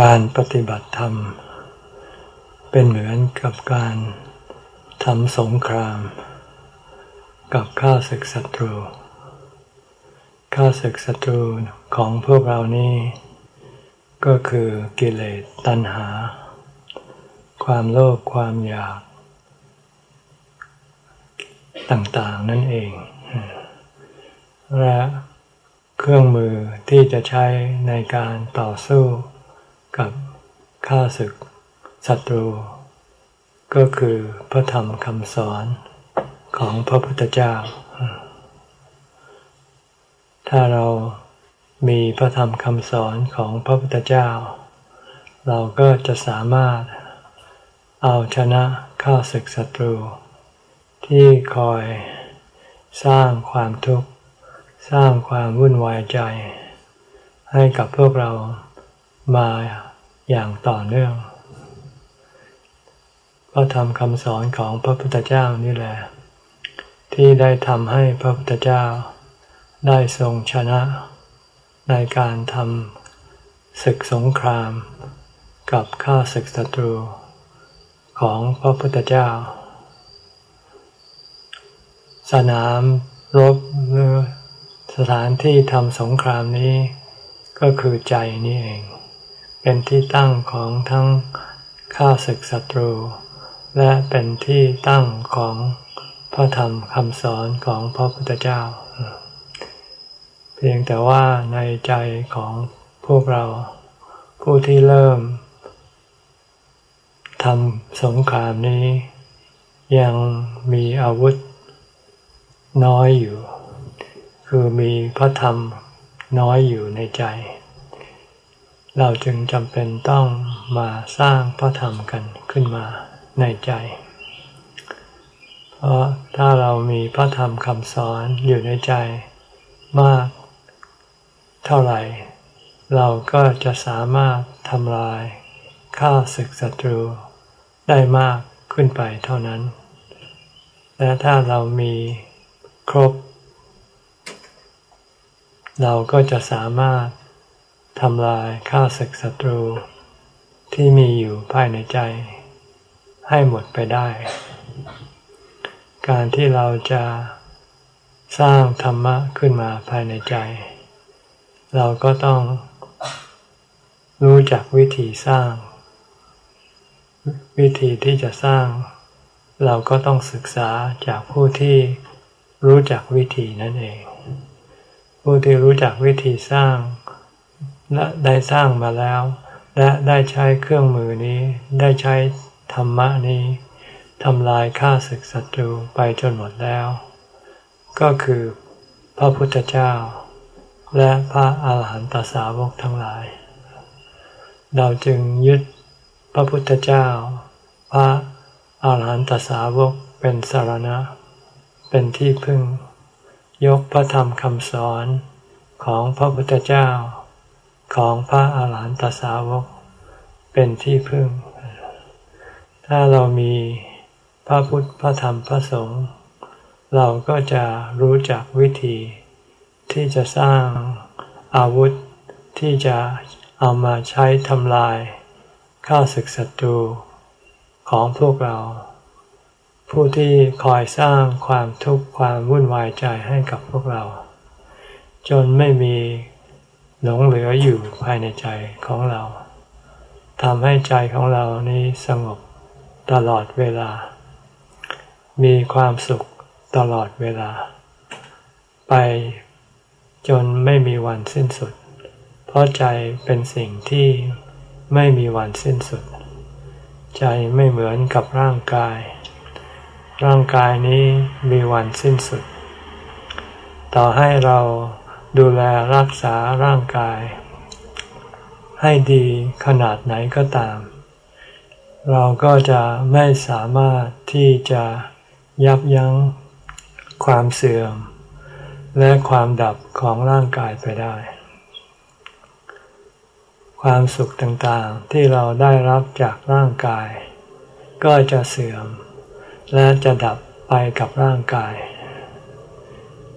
การปฏิบัติธรรม เป็นเหมือนกับการทำสงคราม กับข้าศึกศัตรู ข้าศึกศัตรูของพวกเรานี่ก็คือกิเลสตัณหา ความโลภความอยาก ต่างๆนั่นเอง และเครื่องมือที่จะใช้ในการต่อสู้ กับข้าศึกศัตรู ก็คือพระธรรมคำสอนของพระพุทธเจ้า ถ้าเรามีพระธรรมคำสอนของพระพุทธเจ้า เราก็จะสามารถเอาชนะข้าศึกศัตรู ที่คอยสร้างความทุกข์ สร้างความวุ่นวายใจ ให้กับพวกเรา มาอย่างต่อเนื่องก็ทำคำสอนของพระพุทธเจ้านี่แหละ ที่ได้ทำให้พระพุทธเจ้า ได้ทรงชนะ ในการทำศึกสงคราม กับข้าศึกศัตรู ของพระพุทธเจ้า สนามรบหรือสถานที่ทำสงครามนี้ ก็คือใจนี่เอง เป็นที่ตั้งของทั้งข้าศึกศัตรู และเป็นที่ตั้งของพระธรรมคำสอนของพระพุทธเจ้า เพียงแต่ว่าในใจของพวกเรา ผู้ที่เริ่มทำสงครามนี้ ยังมีอาวุธน้อยอยู่ คือมีพระธรรมน้อยอยู่ในใจ เราจึงจำเป็นต้องมาสร้างพระธรรมกันขึ้นมาในใจ เพราะถ้าเรามีพระธรรมคำสอนอยู่ในใจมาก เท่าไหร่ เราก็จะสามารถทำลายข้าศึกศัตรูได้มากขึ้นไปเท่านั้น และถ้าเรามีครบ เราก็จะสามารถ ทำลายข้าศึกศัตรู ที่มีอยู่ภายในใจ ให้หมดไปได้ การที่เราจะสร้างธรรมะขึ้นมาภายในใจ เราก็ต้อง รู้จักวิธีสร้าง วิธีที่จะสร้าง เราก็ต้องศึกษาจากผู้ที่รู้จักวิธีนั่นเอง ผู้ที่รู้จักวิธีสร้าง และได้สร้างมาแล้ว และได้ใช้เครื่องมือนี้ ได้ใช้ธรรมะนี้ทำลายข้าศึกศัตรูไปจนหมดแล้ว ก็คือพระพุทธเจ้า และพระอาหารหันตสาวกทั้งหลาย เราจึงยึดพระพุทธเจ้า พระอาหารหันตสาวกเป็นสารณะ เป็นที่พึ่ง ยกพระธรรมคำสอนของพระพุทธเจ้า ของพระอาหารหันตสาวกเป็นที่พึ่ง ถ้าเรามีพระพุทธพระธรรมพระสงฆ์เราก็จะรู้จักวิธีที่จะสร้างอาวุธที่จะเอามาใช้ทำลายข้าศึกศัตรูของพวกเรา ผู้ที่คอยสร้างความทุกข์ความวุ่นวายใจให้กับพวกเรา จนไม่มี หลงเหลืออยู่ภายในใจของเราทำให้ใจของเรานี้สงบตลอดเวลา มีความสุขตลอดเวลา ไปจนไม่มีวันสิ้นสุด เพราะใจเป็นสิ่งที่ไม่มีวันสิ้นสุด ใจไม่เหมือนกับร่างกาย ร่างกายนี้มีวันสิ้นสุด ต่อให้เรา ดูแลรักษาร่างกาย ให้ดีขนาดไหนก็ตาม เราก็จะไม่สามารถที่จะยับยั้งความเสื่อม และความดับของร่างกายไปได้ ความสุขต่างๆที่เราได้รับจากร่างกาย ก็จะเสื่อม และจะดับไปกับร่างกาย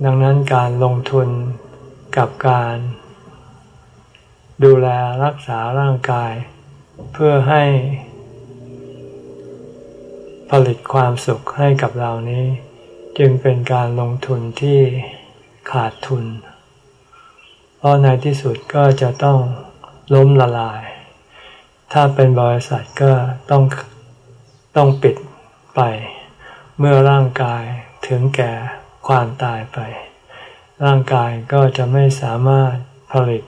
ดังนั้นการลงทุน กับการ ดูแลรักษาร่างกาย เพื่อให้ ผลิตความสุขให้กับเรานี้ จึงเป็นการลงทุนที่ขาดทุน เพราะในที่สุดก็จะต้องล้มละลาย ถ้าเป็นบริษัทก็ต้องต้องปิดไป เมื่อร่างกายถึงแก่ความตายไป ร่างกายก็จะไม่สามารถผลิต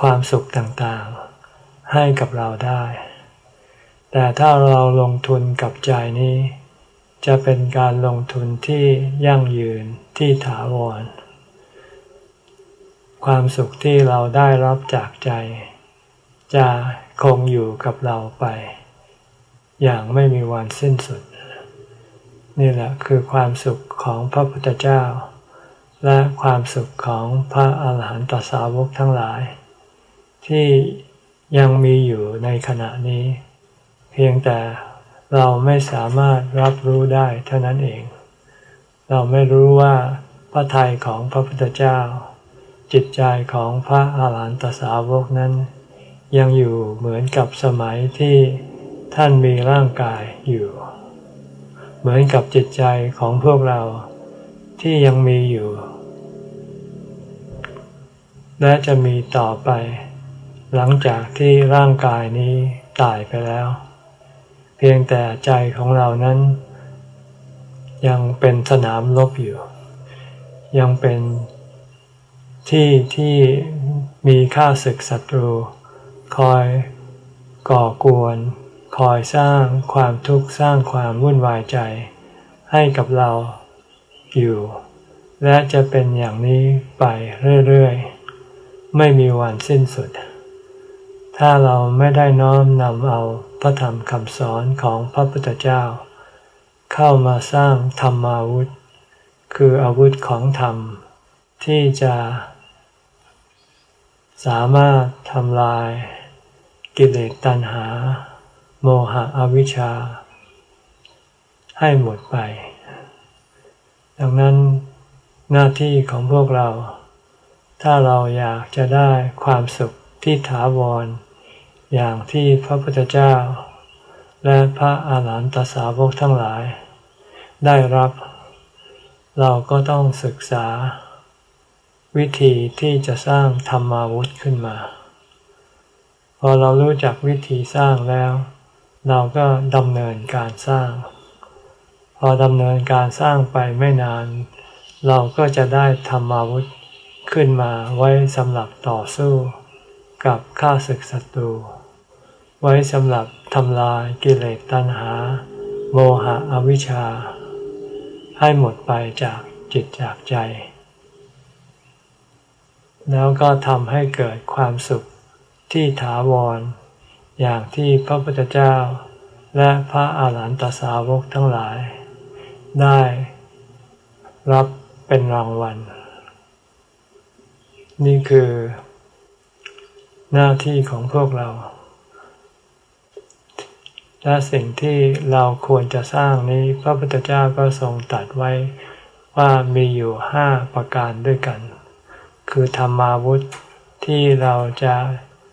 ความสุขต่างๆ ให้กับเราได้ แต่ถ้าเราลงทุนกับใจนี้ จะเป็นการลงทุนที่ยั่งยืนที่ถาวร ความสุขที่เราได้รับจากใจ จะคงอยู่กับเราไป อย่างไม่มีวันสิ้นสุด นี่แหละคือความสุขของพระพุทธเจ้า และความสุขของพระอาหารหันตสาวกทั้งหลาย ที่ยังมีอยู่ในขณะนี้ เพียงแต่เราไม่สามารถรับรู้ได้เท่านั้นเอง เราไม่รู้ว่าพระทัยของพระพุทธเจ้า จิตใจของพระอาหารหันตสาวกนั้น ยังอยู่เหมือนกับสมัยที่ท่านมีร่างกายอยู่ เหมือนกับจิตใจของพวกเราที่ยังมีอยู่ และจะมีต่อไป หลังจากที่ร่างกายนี้ตายไปแล้ว เพียงแต่ใจของเรานั้น ยังเป็นสนามรบอยู่ ยังเป็นที่ที่มีข้าศึกศัตรู คอยก่อกวน คอยสร้างความทุกข์สร้างความวุ่นวายใจ ให้กับเราอยู่ และจะเป็นอย่างนี้ไปเรื่อย ๆ ไม่มีวันสิ้นสุด ถ้าเราไม่ได้น้อมนำเอาพระธรรมคำสอนของพระพุทธเจ้า เข้ามาสร้างธรรมาวุธ คืออาวุธของธรรม ที่จะสามารถทำลายกิเลสตัณหา โมหะอวิชชา ให้หมดไป ดังนั้นหน้าที่ของพวกเรา ถ้าเราอยากจะได้ความสุขที่ถาวร อย่างที่พระพุทธเจ้า และพระอาหารหันตสาวกทั้งหลาย ได้รับ เราก็ต้องศึกษา วิธีที่จะสร้างธรรมาวุธขึ้นมา พอเรารู้จักวิธีสร้างแล้ว เราก็ดำเนินการสร้าง พอดำเนินการสร้างไปไม่นาน เราก็จะได้ธรรมาวุธ ขึ้นมาไว้สำหรับต่อสู้กับข้าศึกศัตรู ไว้สำหรับทำลายกิเลสตัณหา โมหะอวิชชา ให้หมดไปจากจิตจากใจ แล้วก็ทำให้เกิดความสุขที่ถาวร อย่างที่พระพุทธเจ้า และพระอาหารหันตสาวกทั้งหลาย ได้รับเป็นรางวัล นี่คือหน้าที่ของพวกเรา และสิ่งที่เราควรจะสร้างนี้พระพุทธเจ้าก็ทรงตัดไว้ว่ามีอยู่ห้าประการด้วยกัน คือธรรมาวุธที่เราจะ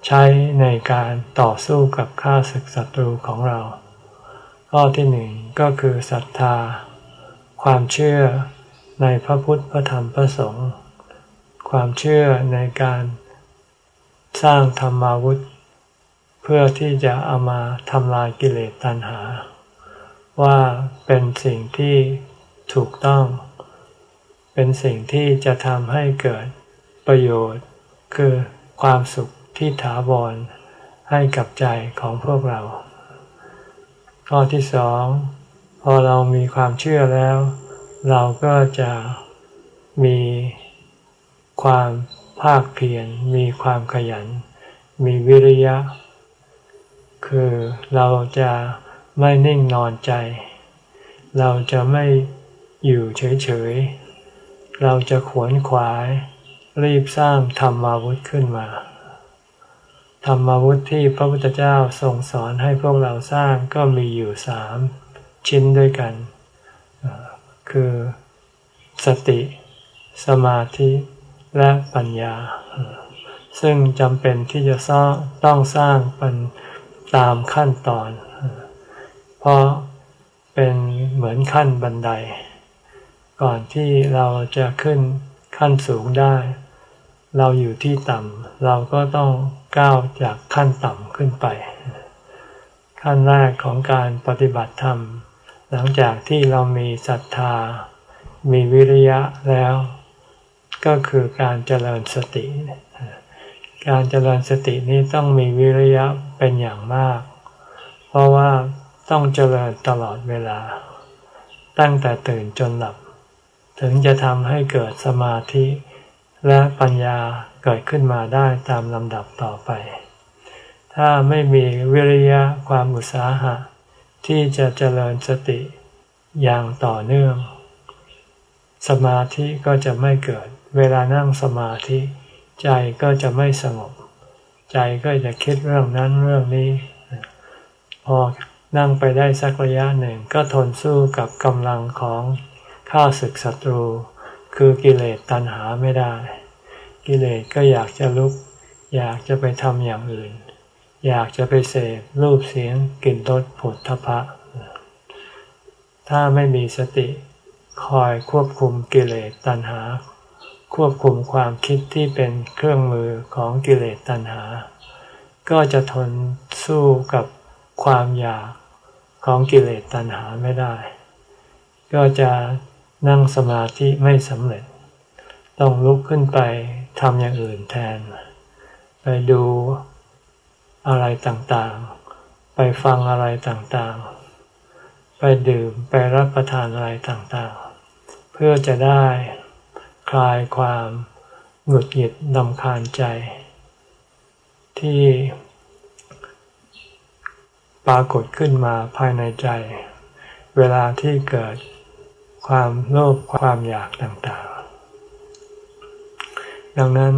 ใช้ในการต่อสู้กับข้าศึกศัตรูของเรา ข้อที่หนึ่งก็คือศรัทธา ความเชื่อในพระพุทธพระธรรมพระสงฆ์ ความเชื่อในการสร้างธรรมาวุธ เพื่อที่จะเอามาทำลายกิเลสตัณหา ว่าเป็นสิ่งที่ถูกต้อง เป็นสิ่งที่จะทำให้เกิดประโยชน์ คือความสุขที่ถาวรให้กับใจของพวกเรา ข้อที่สองพอเรามีความเชื่อแล้ว เราก็จะมี ความภาคเพียรมีความขยัน มีวิริยะ คือเราจะไม่นิ่งนอนใจ เราจะไม่อยู่เฉยๆ เราจะขวนขวาย รีบสร้างธรรมาวุธขึ้นมา ธรรมาวุธที่พระพุทธเจ้าทรงสอนให้พวกเราสร้างก็มีอยู่สามชิ้นด้วยกัน คือสติ สมาธิ และปัญญา ซึ่งจำเป็นที่จะต้องสร้างเป็นตามขั้นตอน เพราะเป็นเหมือนขั้นบันได ก่อนที่เราจะขึ้นขั้นสูงได้ เราอยู่ที่ต่ำเราก็ต้องก้าวจากขั้นต่ำขึ้นไป ขั้นแรกของการปฏิบัติธรรม หลังจากที่เรามีศรัทธา มีวิริยะแล้ว ก็คือการเจริญสติ การเจริญสตินี้ต้องมีวิริยะเป็นอย่างมาก เพราะว่าต้องเจริญตลอดเวลา ตั้งแต่ตื่นจนหลับ ถึงจะทำให้เกิดสมาธิและปัญญาเกิดขึ้นมาได้ตามลำดับต่อไป ถ้าไม่มีวิริยะความอุตสาหะ ที่จะเจริญสติอย่างต่อเนื่อง สมาธิก็จะไม่เกิด เวลานั่งสมาธิ ใจก็จะไม่สงบ ใจก็จะคิดเรื่องนั้นเรื่องนี้ พอนั่งไปได้สักระยะหนึ่งก็ทนสู้กับกำลังของข้าศึกศัตรู คือกิเลสตัณหาไม่ได้ กิเลสก็อยากจะลุก อยากจะไปทำอย่างอื่น อยากจะไปเสพรูปเสียงกลิ่นรสผลทพะ ถ้าไม่มีสติคอยควบคุมกิเลสตัณหา ควบคุมความคิดที่เป็นเครื่องมือของกิเลสตัณหา ก็จะทนสู้กับความอยากของกิเลสตัณหาไม่ได้ ก็จะนั่งสมาธิไม่สำเร็จ ต้องลุกขึ้นไปทำอย่างอื่นแทน ไปดูอะไรต่างๆ ไปฟังอะไรต่างๆ ไปดื่มไปรับประทานอะไรต่างๆ เพื่อจะได้ คลายความหงุดหงิดดำคาญใจ ที่ปรากฏขึ้นมาภายในใจ เวลาที่เกิดความโลภความอยากต่างๆ ดังนั้น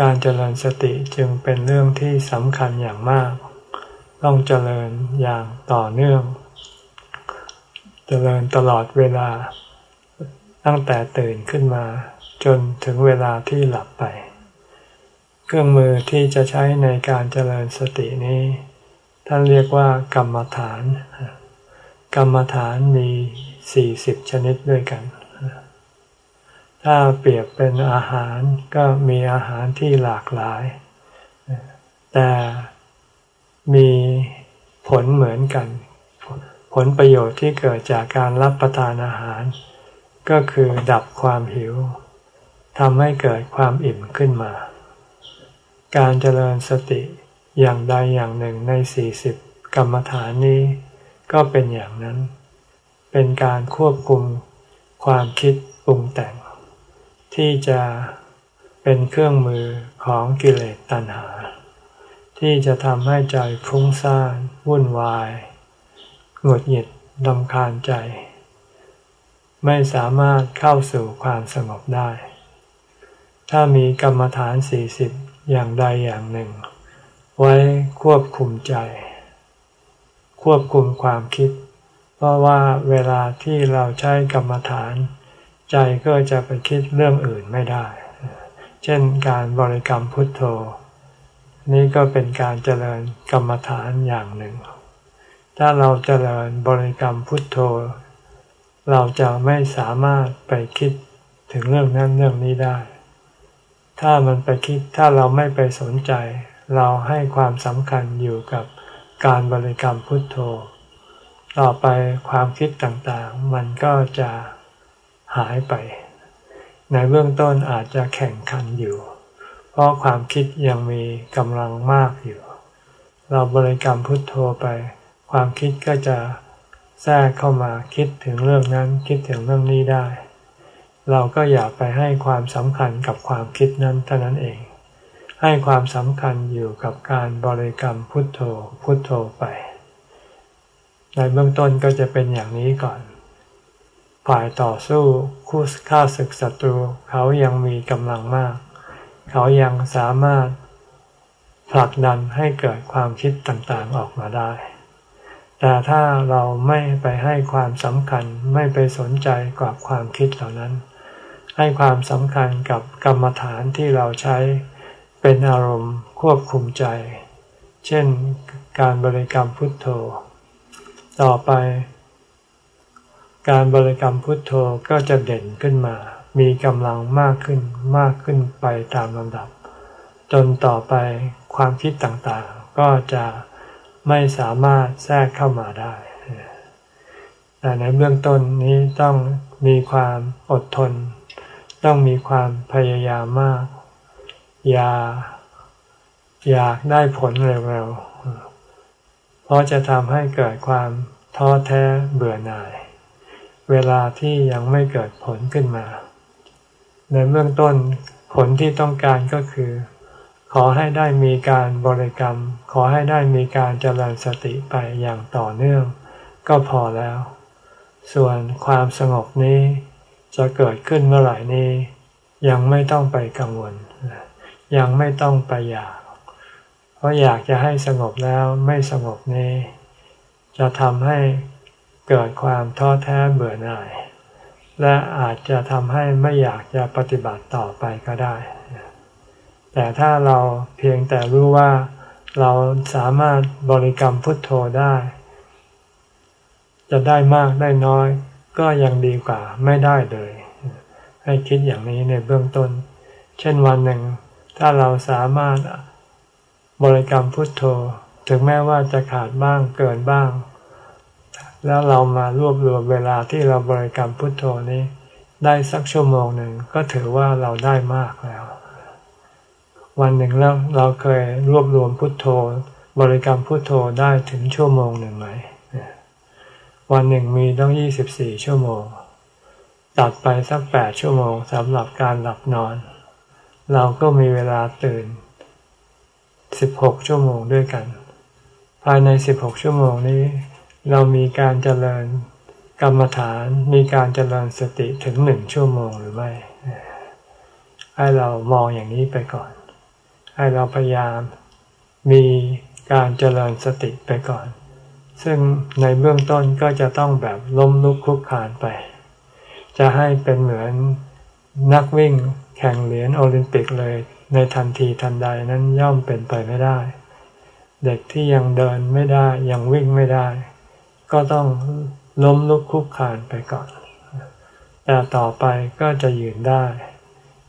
การเจริญสติจึงเป็นเรื่องที่สำคัญอย่างมาก ต้องเจริญอย่างต่อเนื่อง เจริญตลอดเวลา ตั้งแต่ตื่นขึ้นมา จนถึงเวลาที่หลับไป เครื่องมือที่จะใช้ในการเจริญสตินี้ ท่านเรียกว่ากรรมฐาน กรรมฐานมีสี่สิบชนิดด้วยกัน ถ้าเปรียบเป็นอาหารก็มีอาหารที่หลากหลาย แต่มีผลเหมือนกัน ผลประโยชน์ที่เกิดจากการรับประทานอาหาร ก็คือดับความหิวทำให้เกิดความอิ่มขึ้นมา การเจริญสติอย่างใดอย่างหนึ่งในสี่สิบกรรมฐานนี้ ก็เป็นอย่างนั้น เป็นการควบคุมความคิดปรุงแต่ง ที่จะเป็นเครื่องมือของกิเลสตัณหา ที่จะทำให้ใจฟุ้งซ่านวุ่นวาย หงุดหงิดดำคาญใจ ไม่สามารถเข้าสู่ความสงบได้ ถ้ามีกรรมฐานสี่สิบอย่างใดอย่างหนึ่ง ไว้ควบคุมใจ ควบคุมความคิด เพราะว่าเวลาที่เราใช้กรรมฐาน ใจก็จะไปคิดเรื่องอื่นไม่ได้ เช่นการบริกรรมพุทโธ นี่ก็เป็นการเจริญกรรมฐานอย่างหนึ่ง ถ้าเราเจริญบริกรรมพุทโธ เราจะไม่สามารถไปคิดถึงเรื่องนั้นเรื่องนี้ได้ ถ้ามันไปคิดถ้าเราไม่ไปสนใจ เราให้ความสำคัญอยู่กับการบริกรรมพุทโธ ต่อไปความคิดต่างๆ มันก็จะหายไป ในเบื้องต้นอาจจะแข่งขันอยู่ เพราะความคิดยังมีกำลังมากอยู่ เราบริกรรมพุทโธไป ความคิดก็จะ แทรกเข้ามาคิดถึงเรื่องนั้นคิดถึงเรื่องนี้ได้ เราก็อย่าไปให้ความสำคัญกับความคิดนั้นเท่านั้นเอง ให้ความสำคัญอยู่กับการบริกรรมพุทโธพุทโธไป ในเบื้องต้นก็จะเป็นอย่างนี้ก่อน ฝ่ายต่อสู้คู่ฆ่าศึกศัตรูเขายังมีกำลังมาก เขายังสามารถผลักดันให้เกิดความคิดต่างๆออกมาได้ แต่ถ้าเราไม่ไปให้ความสำคัญไม่ไปสนใจกับความคิดเหล่านั้น ให้ความสำคัญกับกรรมฐานที่เราใช้เป็นอารมณ์ควบคุมใจ เช่นการบริกรรมพุทโธ ต่อไป การบริกรรมพุทโธก็จะเด่นขึ้นมา มีกำลังมากขึ้นมากขึ้นไปตามลำดับ จนต่อไปความคิดต่างๆ ก็จะ ไม่สามารถแทรกเข้ามาได้ แต่ในเบื้องต้นนี้ต้องมีความอดทน ต้องมีความพยายามมาก อย่าอยากได้ผลเร็วๆ เพราะจะทำให้เกิดความท้อแท้เบื่อหน่าย เวลาที่ยังไม่เกิดผลขึ้นมา ในเบื้องต้นผลที่ต้องการก็คือ ขอให้ได้มีการบริกรรม ขอให้ได้มีการเจริญสติไปอย่างต่อเนื่อง ก็พอแล้ว ส่วนความสงบนี้จะเกิดขึ้นเมื่อไหร่นี้ ยังไม่ต้องไปกังวล ยังไม่ต้องไปอยาก เพราะอยากจะให้สงบแล้วไม่สงบนี้ จะทำให้เกิดความท้อแท้เบื่อหน่าย และอาจจะทำให้ไม่อยากจะปฏิบัติต่อไปก็ได้ แต่ถ้าเราเพียงแต่รู้ว่าเราสามารถบริกรรมพุทโธได้ จะได้มากได้น้อย ก็ยังดีกว่าไม่ได้เลย ให้คิดอย่างนี้ในเบื้องต้น เช่นวันหนึ่ง ถ้าเราสามารถบริกรรมพุทโธ ถึงแม้ว่าจะขาดบ้างเกินบ้าง แล้วเรามารวบรวมเวลาที่เราบริกรรมพุทโธนี้ ได้สักชั่วโมงหนึ่งก็ถือว่าเราได้มากแล้ว วันหนึ่งแล้วเราเคยรวบรวมพุทโธ บริกรรมพุทโธได้ถึงชั่วโมงหนึ่งไหม วันหนึ่งมีต้องยี่สิบสี่ชั่วโมง ตัดไปสักแปดชั่วโมงสำหรับการหลับนอน เราก็มีเวลาตื่นสิบหกชั่วโมงด้วยกัน ภายในสิบหกชั่วโมงนี้ เรามีการเจริญกรรมฐานมีการเจริญสติถึงหนึ่งชั่วโมงหรือไม่ ให้เรามองอย่างนี้ไปก่อน ให้เราพยายามมีการเจริญสติไปก่อน ซึ่งในเบื้องต้นก็จะต้องแบบล้มลุกคลุกคานไป จะให้เป็นเหมือนนักวิ่งแข่งเหรียญโอลิมปิกเลยในทันทีทันใดนั้นย่อมเป็นไปไม่ได้ เด็กที่ยังเดินไม่ได้ยังวิ่งไม่ได้ ก็ต้องล้มลุกคลุกคานไปก่อน แต่ต่อไปก็จะยืนได้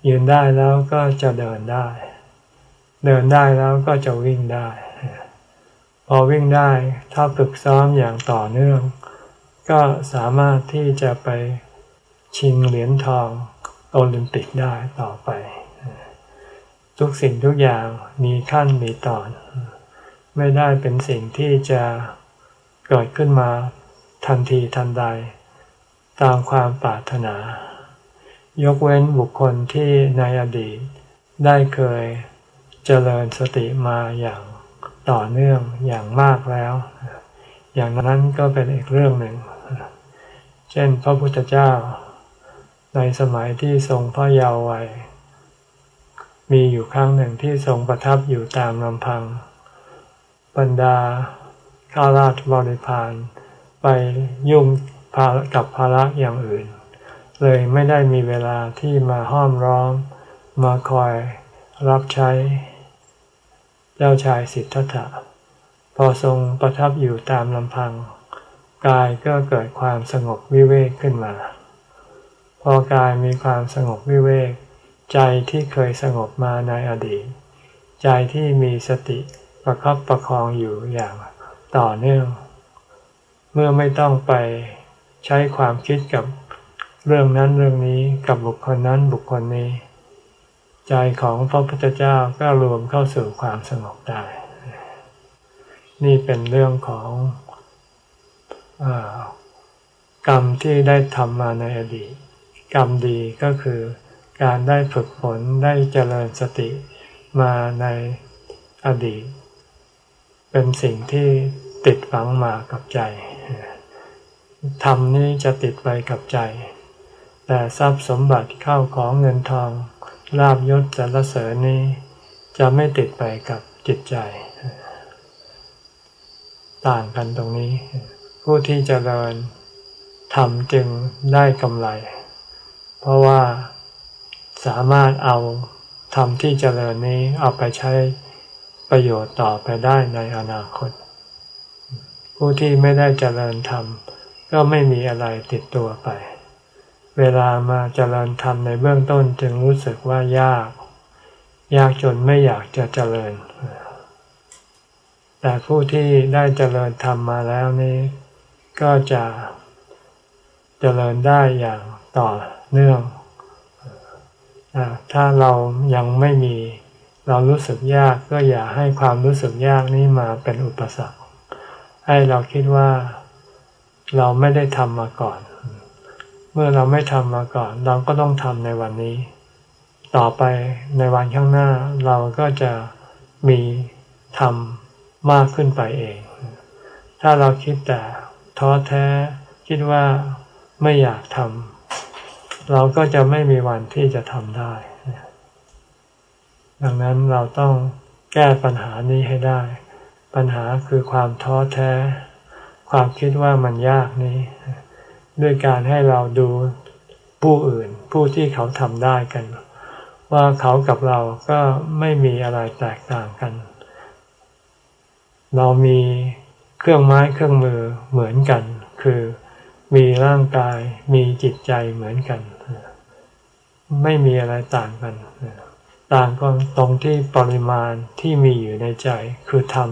ยืนได้แล้วก็จะเดินได้ เดินได้แล้วก็จะวิ่งได้ พอวิ่งได้ถ้าฝึกซ้อมอย่างต่อเนื่อง ก็สามารถที่จะไปชิงเหรียญทองโอลิมปิกได้ต่อไป ทุกสิ่งทุกอย่างมีขั้นมีตอน ไม่ได้เป็นสิ่งที่จะเกิดขึ้นมาทันทีทันใด ตามความปรารถนา ยกเว้นบุคคลที่ในอดีตได้เคย เจริญสติมาอย่างต่อเนื่องอย่างมากแล้ว อย่างนั้นก็เป็นอีกเรื่องหนึ่ง เช่นพระพุทธเจ้า ในสมัยที่ทรงพระเยาว์วัย มีอยู่ครั้งหนึ่งที่ทรงประทับอยู่ตามลำพัง บรรดาข้าราชบริพารไปยุ่งกับภาระอย่างอื่น เลยไม่ได้มีเวลาที่มาห้อมร้อมมาคอยรับใช้ จ้าชายสิทธัตถะ พอทรงประทับอยู่ตามลำพัง กายก็เกิดความสงบวิเวกขึ้นมา พอกายมีความสงบวิเวก ใจที่เคยสงบมาในอดีต ใจที่มีสติประคับประคองอยู่อย่างต่อเนื่อง เมื่อไม่ต้องไปใช้ความคิดกับเรื่องนั้นเรื่องนี้กับบุคคลนั้นบุคคลนี้ ใจของพระพุทธเจ้าก็รวมเข้าสู่ความสงบได้ นี่เป็นเรื่องของอกรรมที่ได้ทำมาในอดีต กรรมดีก็คือการได้ฝึกฝนได้เจริญสติมาในอดีต เป็นสิ่งที่ติดฝังมากับใจธรรมนี้จะติดไปกับใจ แต่ทรัพย์สมบัติเข้าของเงินทอง ลาบยศสรรเสริญนี้ จะไม่ติดไปกับจิตใจ ต่างกันตรงนี้ ผู้ที่เจริญธรรมจึงได้กำไร เพราะว่าสามารถเอาธรรมที่เจริญนี้เอาไปใช้ประโยชน์ต่อไปได้ในอนาคต ผู้ที่ไม่ได้เจริญธรรมก็ไม่มีอะไรติดตัวไป เวลามาเจริญธรรมในเบื้องต้นจึงรู้สึกว่ายาก ยากจนไม่อยากจะเจริญ แต่ผู้ที่ได้เจริญธรรมมาแล้วนี้ ก็จะเจริญได้อย่างต่อเนื่อง ถ้าเรายังไม่มีเรารู้สึกยากก็อย่าให้ความรู้สึกยากนี้มาเป็นอุปสรรค ให้เราคิดว่าเราไม่ได้ทำมาก่อน เมื่อเราไม่ทำมาก่อน เราก็ต้องทำในวันนี้ ต่อไปในวันข้างหน้าเราก็จะมีทำมากขึ้นไปเอง ถ้าเราคิดแต่ท้อแท้คิดว่าไม่อยากทำเราก็จะไม่มีวันที่จะทำได้ ดังนั้นเราต้องแก้ปัญหานี้ให้ได้ ปัญหาคือความท้อแท้ ความคิดว่ามันยากนี้ ด้วยการให้เราดูผู้อื่น ผู้ที่เขาทำได้กัน ว่าเขากับเราก็ไม่มีอะไรแตกต่างกัน เรามีเครื่องไม้เครื่องมือเหมือนกัน คือมีร่างกายมีจิตใจเหมือนกัน ไม่มีอะไรต่างกันต่างก็ตรงที่ปริมาณที่มีอยู่ในใจ คือธรรม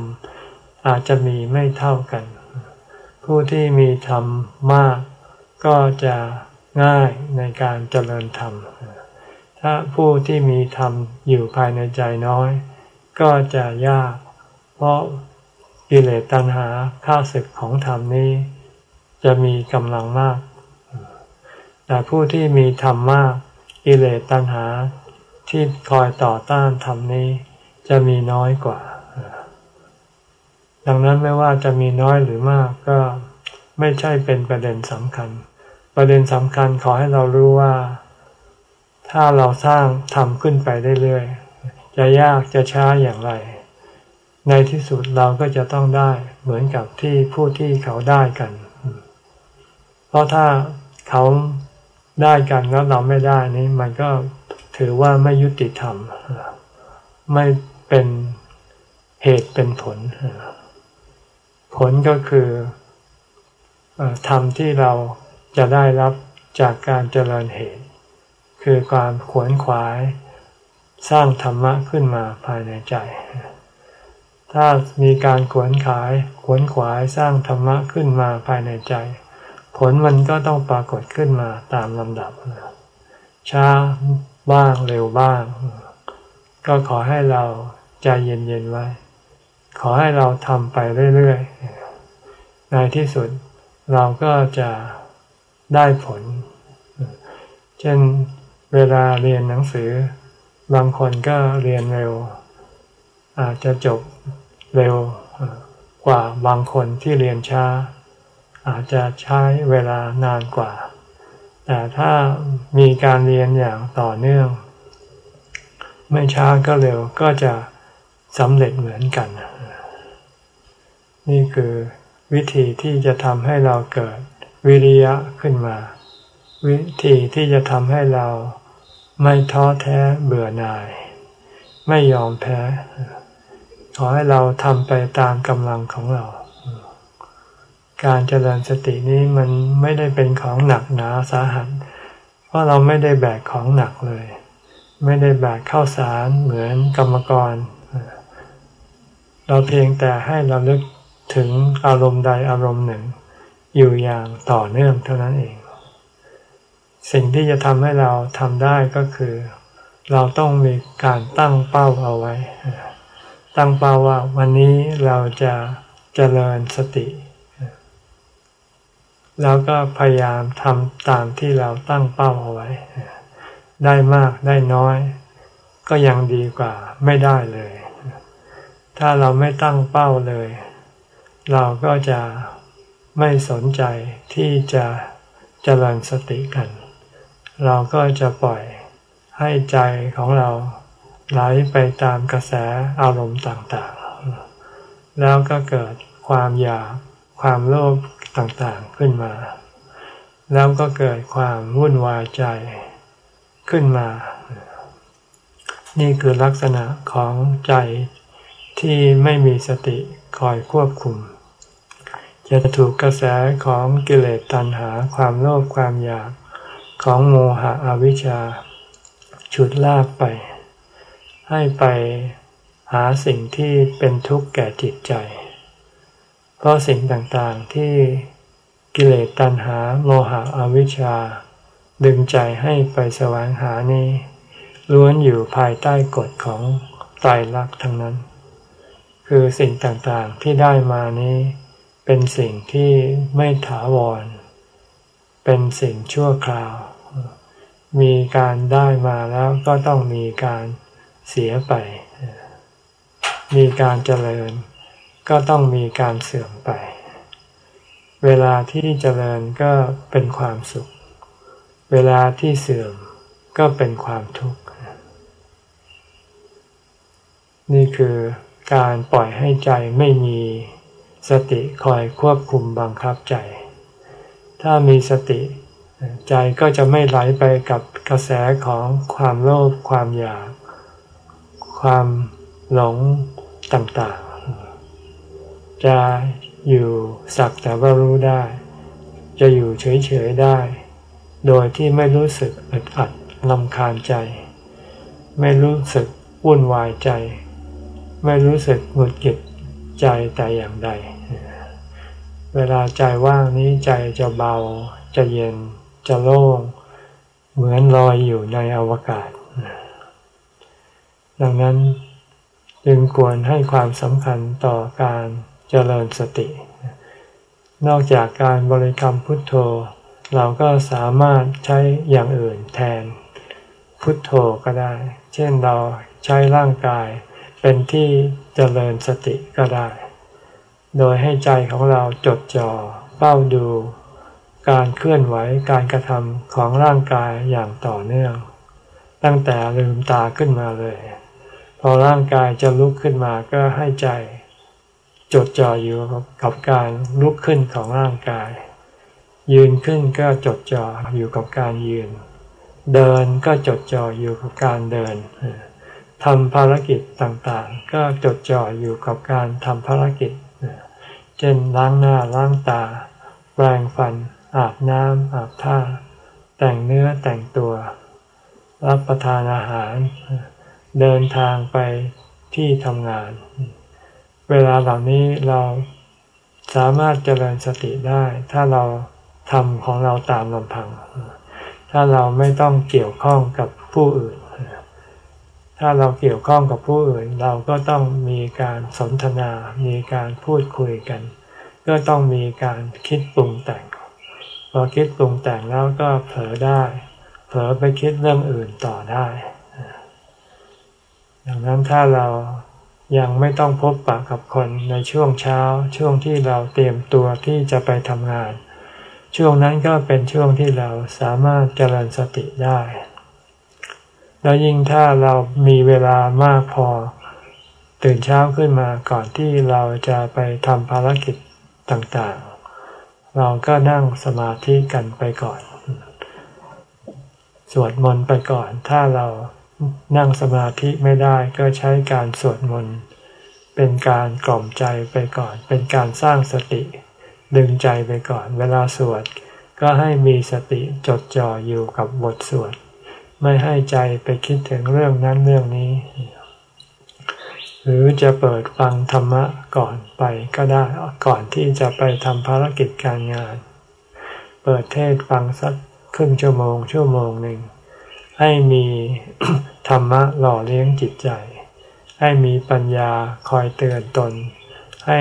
อาจจะมีไม่เท่ากัน ผู้ที่มีธรรมมาก ก็จะง่ายในการเจริญธรรม ถ้าผู้ที่มีธรรมอยู่ภายในใจน้อย ก็จะยาก เพราะกิเลสตัณหาข้าศึกของธรรมนี้ จะมีกำลังมาก แต่ผู้ที่มีธรรมมากกิเลสตัณหาที่คอยต่อต้านธรรมนี้ จะมีน้อยกว่า ดังนั้นไม่ว่าจะมีน้อยหรือมากก็ไม่ใช่เป็นประเด็นสำคัญ ประเด็นสำคัญขอให้เรารู้ว่า ถ้าเราสร้างทำขึ้นไปเรื่อยๆจะยากจะช้าอย่างไร ในที่สุดเราก็จะต้องได้เหมือนกับที่ผู้ที่เขาได้กัน เพราะถ้าเขาได้กันแล้วเราไม่ได้นี้มันก็ถือว่าไม่ยุติธรรม ไม่เป็นเหตุเป็นผล ผลก็คือธรรมที่เรา จะได้รับจากการเจริญเหตุ คือการขวนขวาย สร้างธรรมะขึ้นมาภายในใจ ถ้ามีการขวนขายขวนขวายสร้างธรรมะขึ้นมาภายในใจ ผลมันก็ต้องปรากฏขึ้นมาตามลำดับช้าบ้างเร็วบ้าง ก็ขอให้เราใจเย็นๆไว้ ขอให้เราทำไปเรื่อยๆ ในที่สุดเราก็จะ ได้ผล เช่นเวลาเรียนหนังสือ บางคนก็เรียนเร็ว อาจจะจบเร็วกว่าบางคนที่เรียนช้า อาจจะใช้เวลานานกว่า แต่ถ้ามีการเรียนอย่างต่อเนื่อง ไม่ช้าก็เร็วก็จะสำเร็จเหมือนกัน นี่คือวิธีที่จะทำให้เราเกิด วิริยะขึ้นมา วิธีที่จะทำให้เราไม่ท้อแท้เบื่อหน่าย ไม่ยอมแพ้ ขอให้เราทำไปตามกำลังของเรา การเจริญสตินี้มันไม่ได้เป็นของหนักหนาสาหัส เพราะเราไม่ได้แบกของหนักเลย ไม่ได้แบกข้าวสารเหมือนกรรมกร เราเพียงแต่ให้เราลึกถึงอารมณ์ใดอารมณ์หนึ่ง อยู่อย่างต่อเนื่องเท่านั้นเอง สิ่งที่จะทำให้เราทำได้ก็คือ เราต้องมีการตั้งเป้าเอาไว้ ตั้งเป้าว่าวันนี้เราจะเจริญสติ แล้วก็พยายามทำตามที่เราตั้งเป้าเอาไว้ ได้มากได้น้อย ก็ยังดีกว่าไม่ได้เลย ถ้าเราไม่ตั้งเป้าเลย เราก็จะ ไม่สนใจที่จะเจริญสติกัน เราก็จะปล่อยให้ใจของเราไหลไปตามกระแสอารมณ์ต่างๆ แล้วก็เกิดความอยากความโลภต่างๆขึ้นมา แล้วก็เกิดความวุ่นวายใจขึ้นมา นี่คือลักษณะของใจที่ไม่มีสติคอยควบคุม จะถูกกระแสของกิเลสตัณหาความโลภความอยากของโมหะอวิชชา ฉุดลากไป ให้ไปหาสิ่งที่เป็นทุกข์แก่จิตใจ เพราะสิ่งต่างๆที่กิเลสตัณหาโมหะอวิชชา ดึงใจให้ไปแสวงหานี้ล้วนอยู่ภายใต้กฎของไตรลักษณ์ทั้งนั้น คือสิ่งต่างๆที่ได้มานี้ เป็นสิ่งที่ไม่ถาวร เป็นสิ่งชั่วคราว มีการได้มาแล้วก็ต้องมีการเสียไป มีการเจริญ ก็ต้องมีการเสื่อมไป เวลาที่เจริญก็เป็นความสุข เวลาที่เสื่อมก็เป็นความทุกข์ นี่คือการปล่อยให้ใจไม่มี สติคอยควบคุมบังคับใจ ถ้ามีสติใจก็จะไม่ไหลไปกับกระแสของความโลภความอยาก ความหลงต่างๆ จะอยู่สักแต่ว่ารู้ได้ จะอยู่เฉยๆได้ โดยที่ไม่รู้สึกอึดอัดลำคาญใจ ไม่รู้สึกวุ่นวายใจ ไม่รู้สึกหงุดหงิด ใจแต่อย่างใด เวลาใจว่างนี้ใจจะเบา จะเย็น จะโล่ง เหมือนลอยอยู่ในอวกาศ ดังนั้นจึงควรให้ความสำคัญต่อการเจริญสติ นอกจากการบริกรรมพุทโธ เราก็สามารถใช้อย่างอื่นแทนพุทโธก็ได้ เช่นเราใช้ร่างกายเป็นที่ จริญสติก็ได้ โดยให้ใจของเราจดจ่อเฝ้าดู การเคลื่อนไหวการกระทำของร่างกายอย่างต่อเนื่อง ตั้งแต่ลืมตาขึ้นมาเลย พอร่างกายจะลุกขึ้นมาก็ให้ใจ จดจ่ออยู่กับการลุกขึ้นของร่างกาย ยืนขึ้นก็จดจ่ออยู่กับการยืน เดินก็จดจ่ออยู่กับการเดิน ทำภารกิจต่างๆ ก็จดจ่ออยู่กับการทำภารกิจ เช่นล้างหน้าล้างตา แปรงฟัน อาบน้ำอาบท่า แต่งเนื้อแต่งตัว รับประทานอาหาร เดินทางไปที่ทำงาน เวลาเหล่านี้เราสามารถเจริญสติได้ ถ้าเราทำของเราตามลำพัง ถ้าเราไม่ต้องเกี่ยวข้องกับผู้อื่น ถ้าเราเกี่ยวข้องกับผู้อื่น เราก็ต้องมีการสนทนา มีการพูดคุยกัน ก็ต้องมีการคิดปรุงแต่ง พอคิดปรุงแต่งแล้วก็เผลอได้ เผลอไปคิดเรื่องอื่นต่อได้ดังนั้นถ้าเรายังไม่ต้องพบปะกับคนในช่วงเช้า ช่วงที่เราเตรียมตัวที่จะไปทำงาน ช่วงนั้นก็เป็นช่วงที่เราสามารถเจริญสติได้ แล้วยิ่งถ้าเรามีเวลามากพอ ตื่นเช้าขึ้นมาก่อนที่เราจะไปทำภารกิจต่างๆ เราก็นั่งสมาธิกันไปก่อน สวดมนต์ไปก่อน ถ้าเรานั่งสมาธิไม่ได้ก็ใช้การสวดมนต์เป็นการกล่อมใจไปก่อน เป็นการสร้างสติ ดึงใจไปก่อน เวลาสวดก็ให้มีสติจดจ่ออยู่กับบทสวด ไม่ให้ใจไปคิดถึงเรื่องนั้นเรื่องนี้ หรือจะเปิดฟังธรรมะก่อนไปก็ได้ก่อนที่จะไปทำภารกิจการงาน เปิดเทศฟังสักครึ่งชั่วโมงชั่วโมงหนึ่งให้มีธรรมะหล่อเลี้ยงจิตใจ ให้มีปัญญาคอยเตือนตน ให้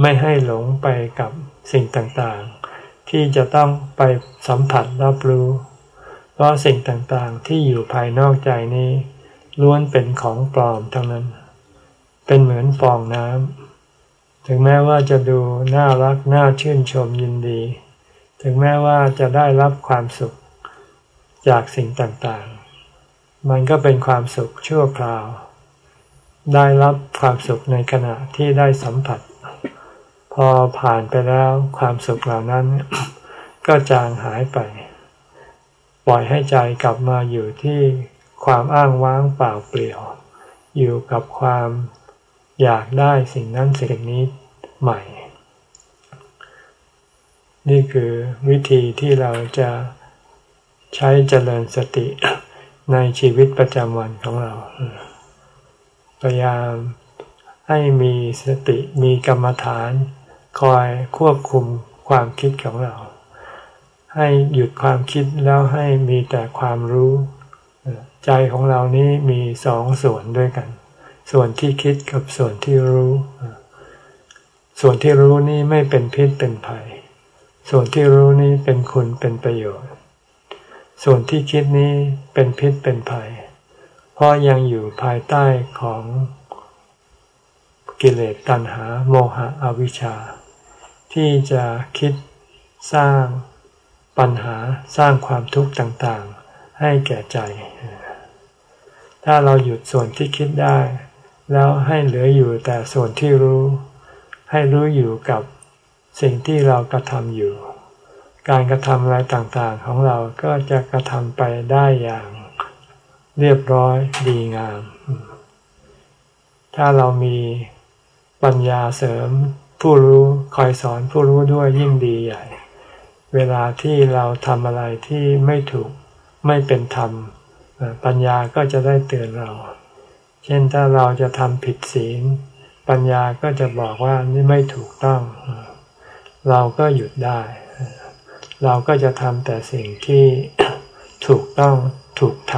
ไม่ให้หลงไปกับสิ่งต่างๆ ที่จะต้องไปสัมผัสรับรู้ ราะสิ่งต่างๆที่อยู่ภายนอกใจนี้ ล้วนเป็นของปลอมทั้งนั้น เป็นเหมือนฟองน้ำถึงแม้ว่าจะดูน่ารักน่าชื่นชมยินดี ถึงแม้ว่าจะได้รับความสุขจากสิ่งต่างๆ มันก็เป็นความสุขชั่วคราว ได้รับความสุขในขณะที่ได้สัมผัส พอผ่านไปแล้วความสุขเหล่านั้น ก็จางหายไป ปล่อยให้ใจกลับมาอยู่ที่ความอ้างว้างเปล่าเปลี่ยว อยู่กับความอยากได้สิ่งนั้นสิ่งนี้ใหม่ นี่คือวิธีที่เราจะใช้เจริญสติในชีวิตประจำวันของเรา พยายามให้มีสติมีกรรมฐาน คอยควบคุมความคิดของเรา ให้หยุดความคิดแล้วให้มีแต่ความรู้ ใจของเรานี้มีสองส่วนด้วยกัน ส่วนที่คิดกับส่วนที่รู้ ส่วนที่รู้นี่ไม่เป็นพิษเป็นภัย ส่วนที่รู้นี่เป็นคุณเป็นประโยชน์ ส่วนที่คิดนี้เป็นพิษเป็นภัย เพราะยังอยู่ภายใต้ของกิเลสตัณหา โมหะอวิชชา ที่จะคิดสร้าง ปัญหาสร้างความทุกข์ต่างๆ ให้แก่ใจ ถ้าเราหยุดส่วนที่คิดได้ แล้วให้เหลืออยู่แต่ส่วนที่รู้ ให้รู้อยู่กับสิ่งที่เรากระทำอยู่ การกระทำอะไรต่างๆ ของเราก็จะกระทำไปได้อย่างเรียบร้อยดีงาม ถ้าเรามีปัญญาเสริมผู้รู้คอยสอนผู้รู้ด้วยยิ่งดีใหญ่ เวลาที่เราทำอะไรที่ไม่ถูกไม่เป็นธรรม ปัญญาก็จะได้เตือนเรา เช่นถ้าเราจะทำผิดศีล ปัญญาก็จะบอกว่านี่ไม่ถูกต้อง เราก็หยุดได้ เราก็จะทำแต่สิ่งที่ถูกต้องถูกท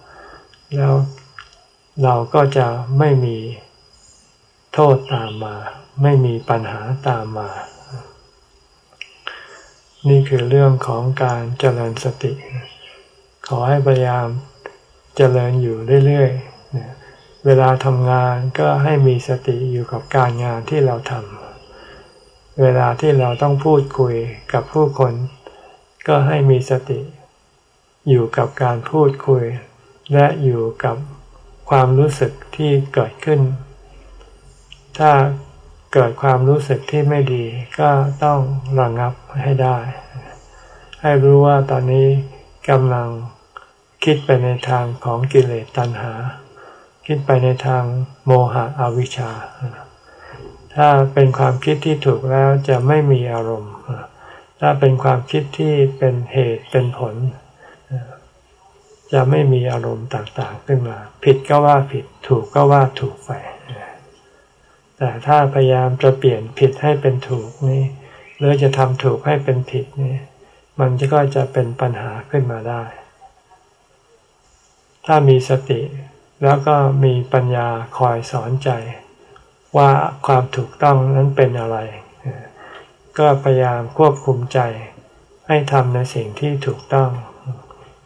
ำแล้วเราก็จะไม่มีโทษตามมา ไม่มีปัญหาตามมา นี่คือเรื่องของการเจริญสติ ขอให้พยายามเจริญอยู่เรื่อยๆ เวลาทำงานก็ให้มีสติอยู่กับการงานที่เราทำ เวลาที่เราต้องพูดคุยกับผู้คน ก็ให้มีสติ อยู่กับการพูดคุย และอยู่กับความรู้สึกที่เกิดขึ้น ถ้า เกิดความรู้สึกที่ไม่ดีก็ต้องระงงับให้ได้ ให้รู้ว่าตอนนี้กำลังคิดไปในทางของกิเลสตัณหา คิดไปในทางโมหะอวิชชา ถ้าเป็นความคิดที่ถูกแล้วจะไม่มีอารมณ์ ถ้าเป็นความคิดที่เป็นเหตุเป็นผล จะไม่มีอารมณ์ต่างๆขึ้นมา ผิดก็ว่าผิดถูกก็ว่าถูกไป แต่ถ้าพยายามจะเปลี่ยนผิดให้เป็นถูกนี่ หรือจะทำถูกให้เป็นผิดนี่มันก็จะเป็นปัญหาขึ้นมาได้ ถ้ามีสติแล้วก็มีปัญญาคอยสอนใจ ว่าความถูกต้องนั้นเป็นอะไร ก็พยายามควบคุมใจ ให้ทำในสิ่งที่ถูกต้อง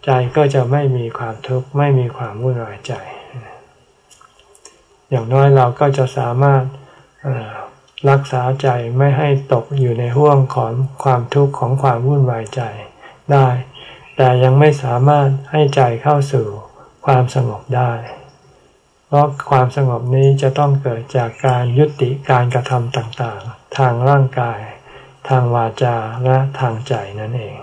ใจก็จะไม่มีความทุกข์ไม่มีความวุ่นวายใจ อย่างน้อยเราก็จะสามารถ รักษาใจไม่ให้ตกอยู่ในห่วงของความทุกข์ของความวุ่นวายใจได้ แต่ยังไม่สามารถให้ใจเข้าสู่ความสงบได้ เพราะความสงบนี้จะต้องเกิดจากการยุติการกระทำต่างๆ ทางร่างกาย ทางวาจาและทางใจนั่นเอง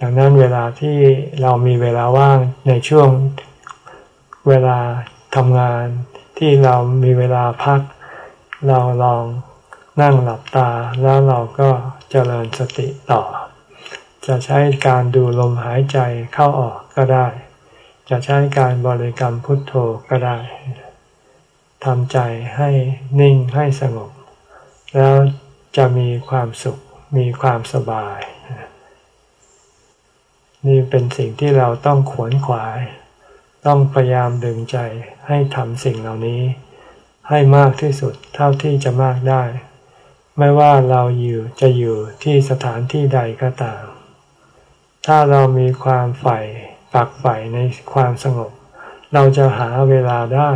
ดังนั้นเวลาที่เรามีเวลาว่างในช่วงเวลาทำงาน ที่เรามีเวลาพัก เราลองนั่งหลับตาแล้วเราก็เจริญสติต่อ จะใช้การดูลมหายใจเข้าออกก็ได้ จะใช้การบริกรรมพุทโธก็ได้ทำใจให้นิ่งให้สงบ แล้วจะมีความสุขมีความสบาย นี่เป็นสิ่งที่เราต้องขวนขวาย ต้องพยายามดึงใจ ให้ทำสิ่งเหล่านี้ ให้มากที่สุดเท่าที่จะมากได้ ไม่ว่าเราอยู่จะอยู่ที่สถานที่ใดก็ตาม ถ้าเรามีความใฝ่ฝักใฝ่ในความสงบ เราจะหาเวลาได้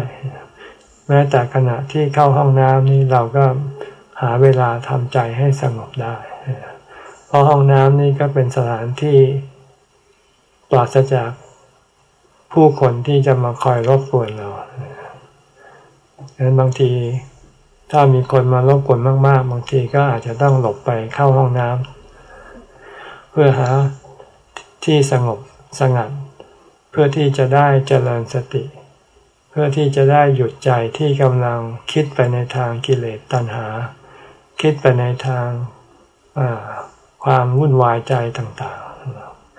แม้แต่ขณะที่เข้าห้องน้ำนี่เราก็หาเวลาทำใจให้สงบได้เพราะห้องน้ำนี่ก็เป็นสถานที่ปราศจากผู้คนที่จะมาคอยรบกวนเรา ดังนั้นบางทีถ้ามีคนมารบกวนมากๆ บางทีก็อาจจะต้องหลบไปเข้าห้องน้ำเพื่อหาที่สงบสงัด เพื่อที่จะได้เจริญสติ เพื่อที่จะได้หยุดใจที่กำลังคิดไปในทางกิเลสตัณหา คิดไปในทางความวุ่นวายใจต่าง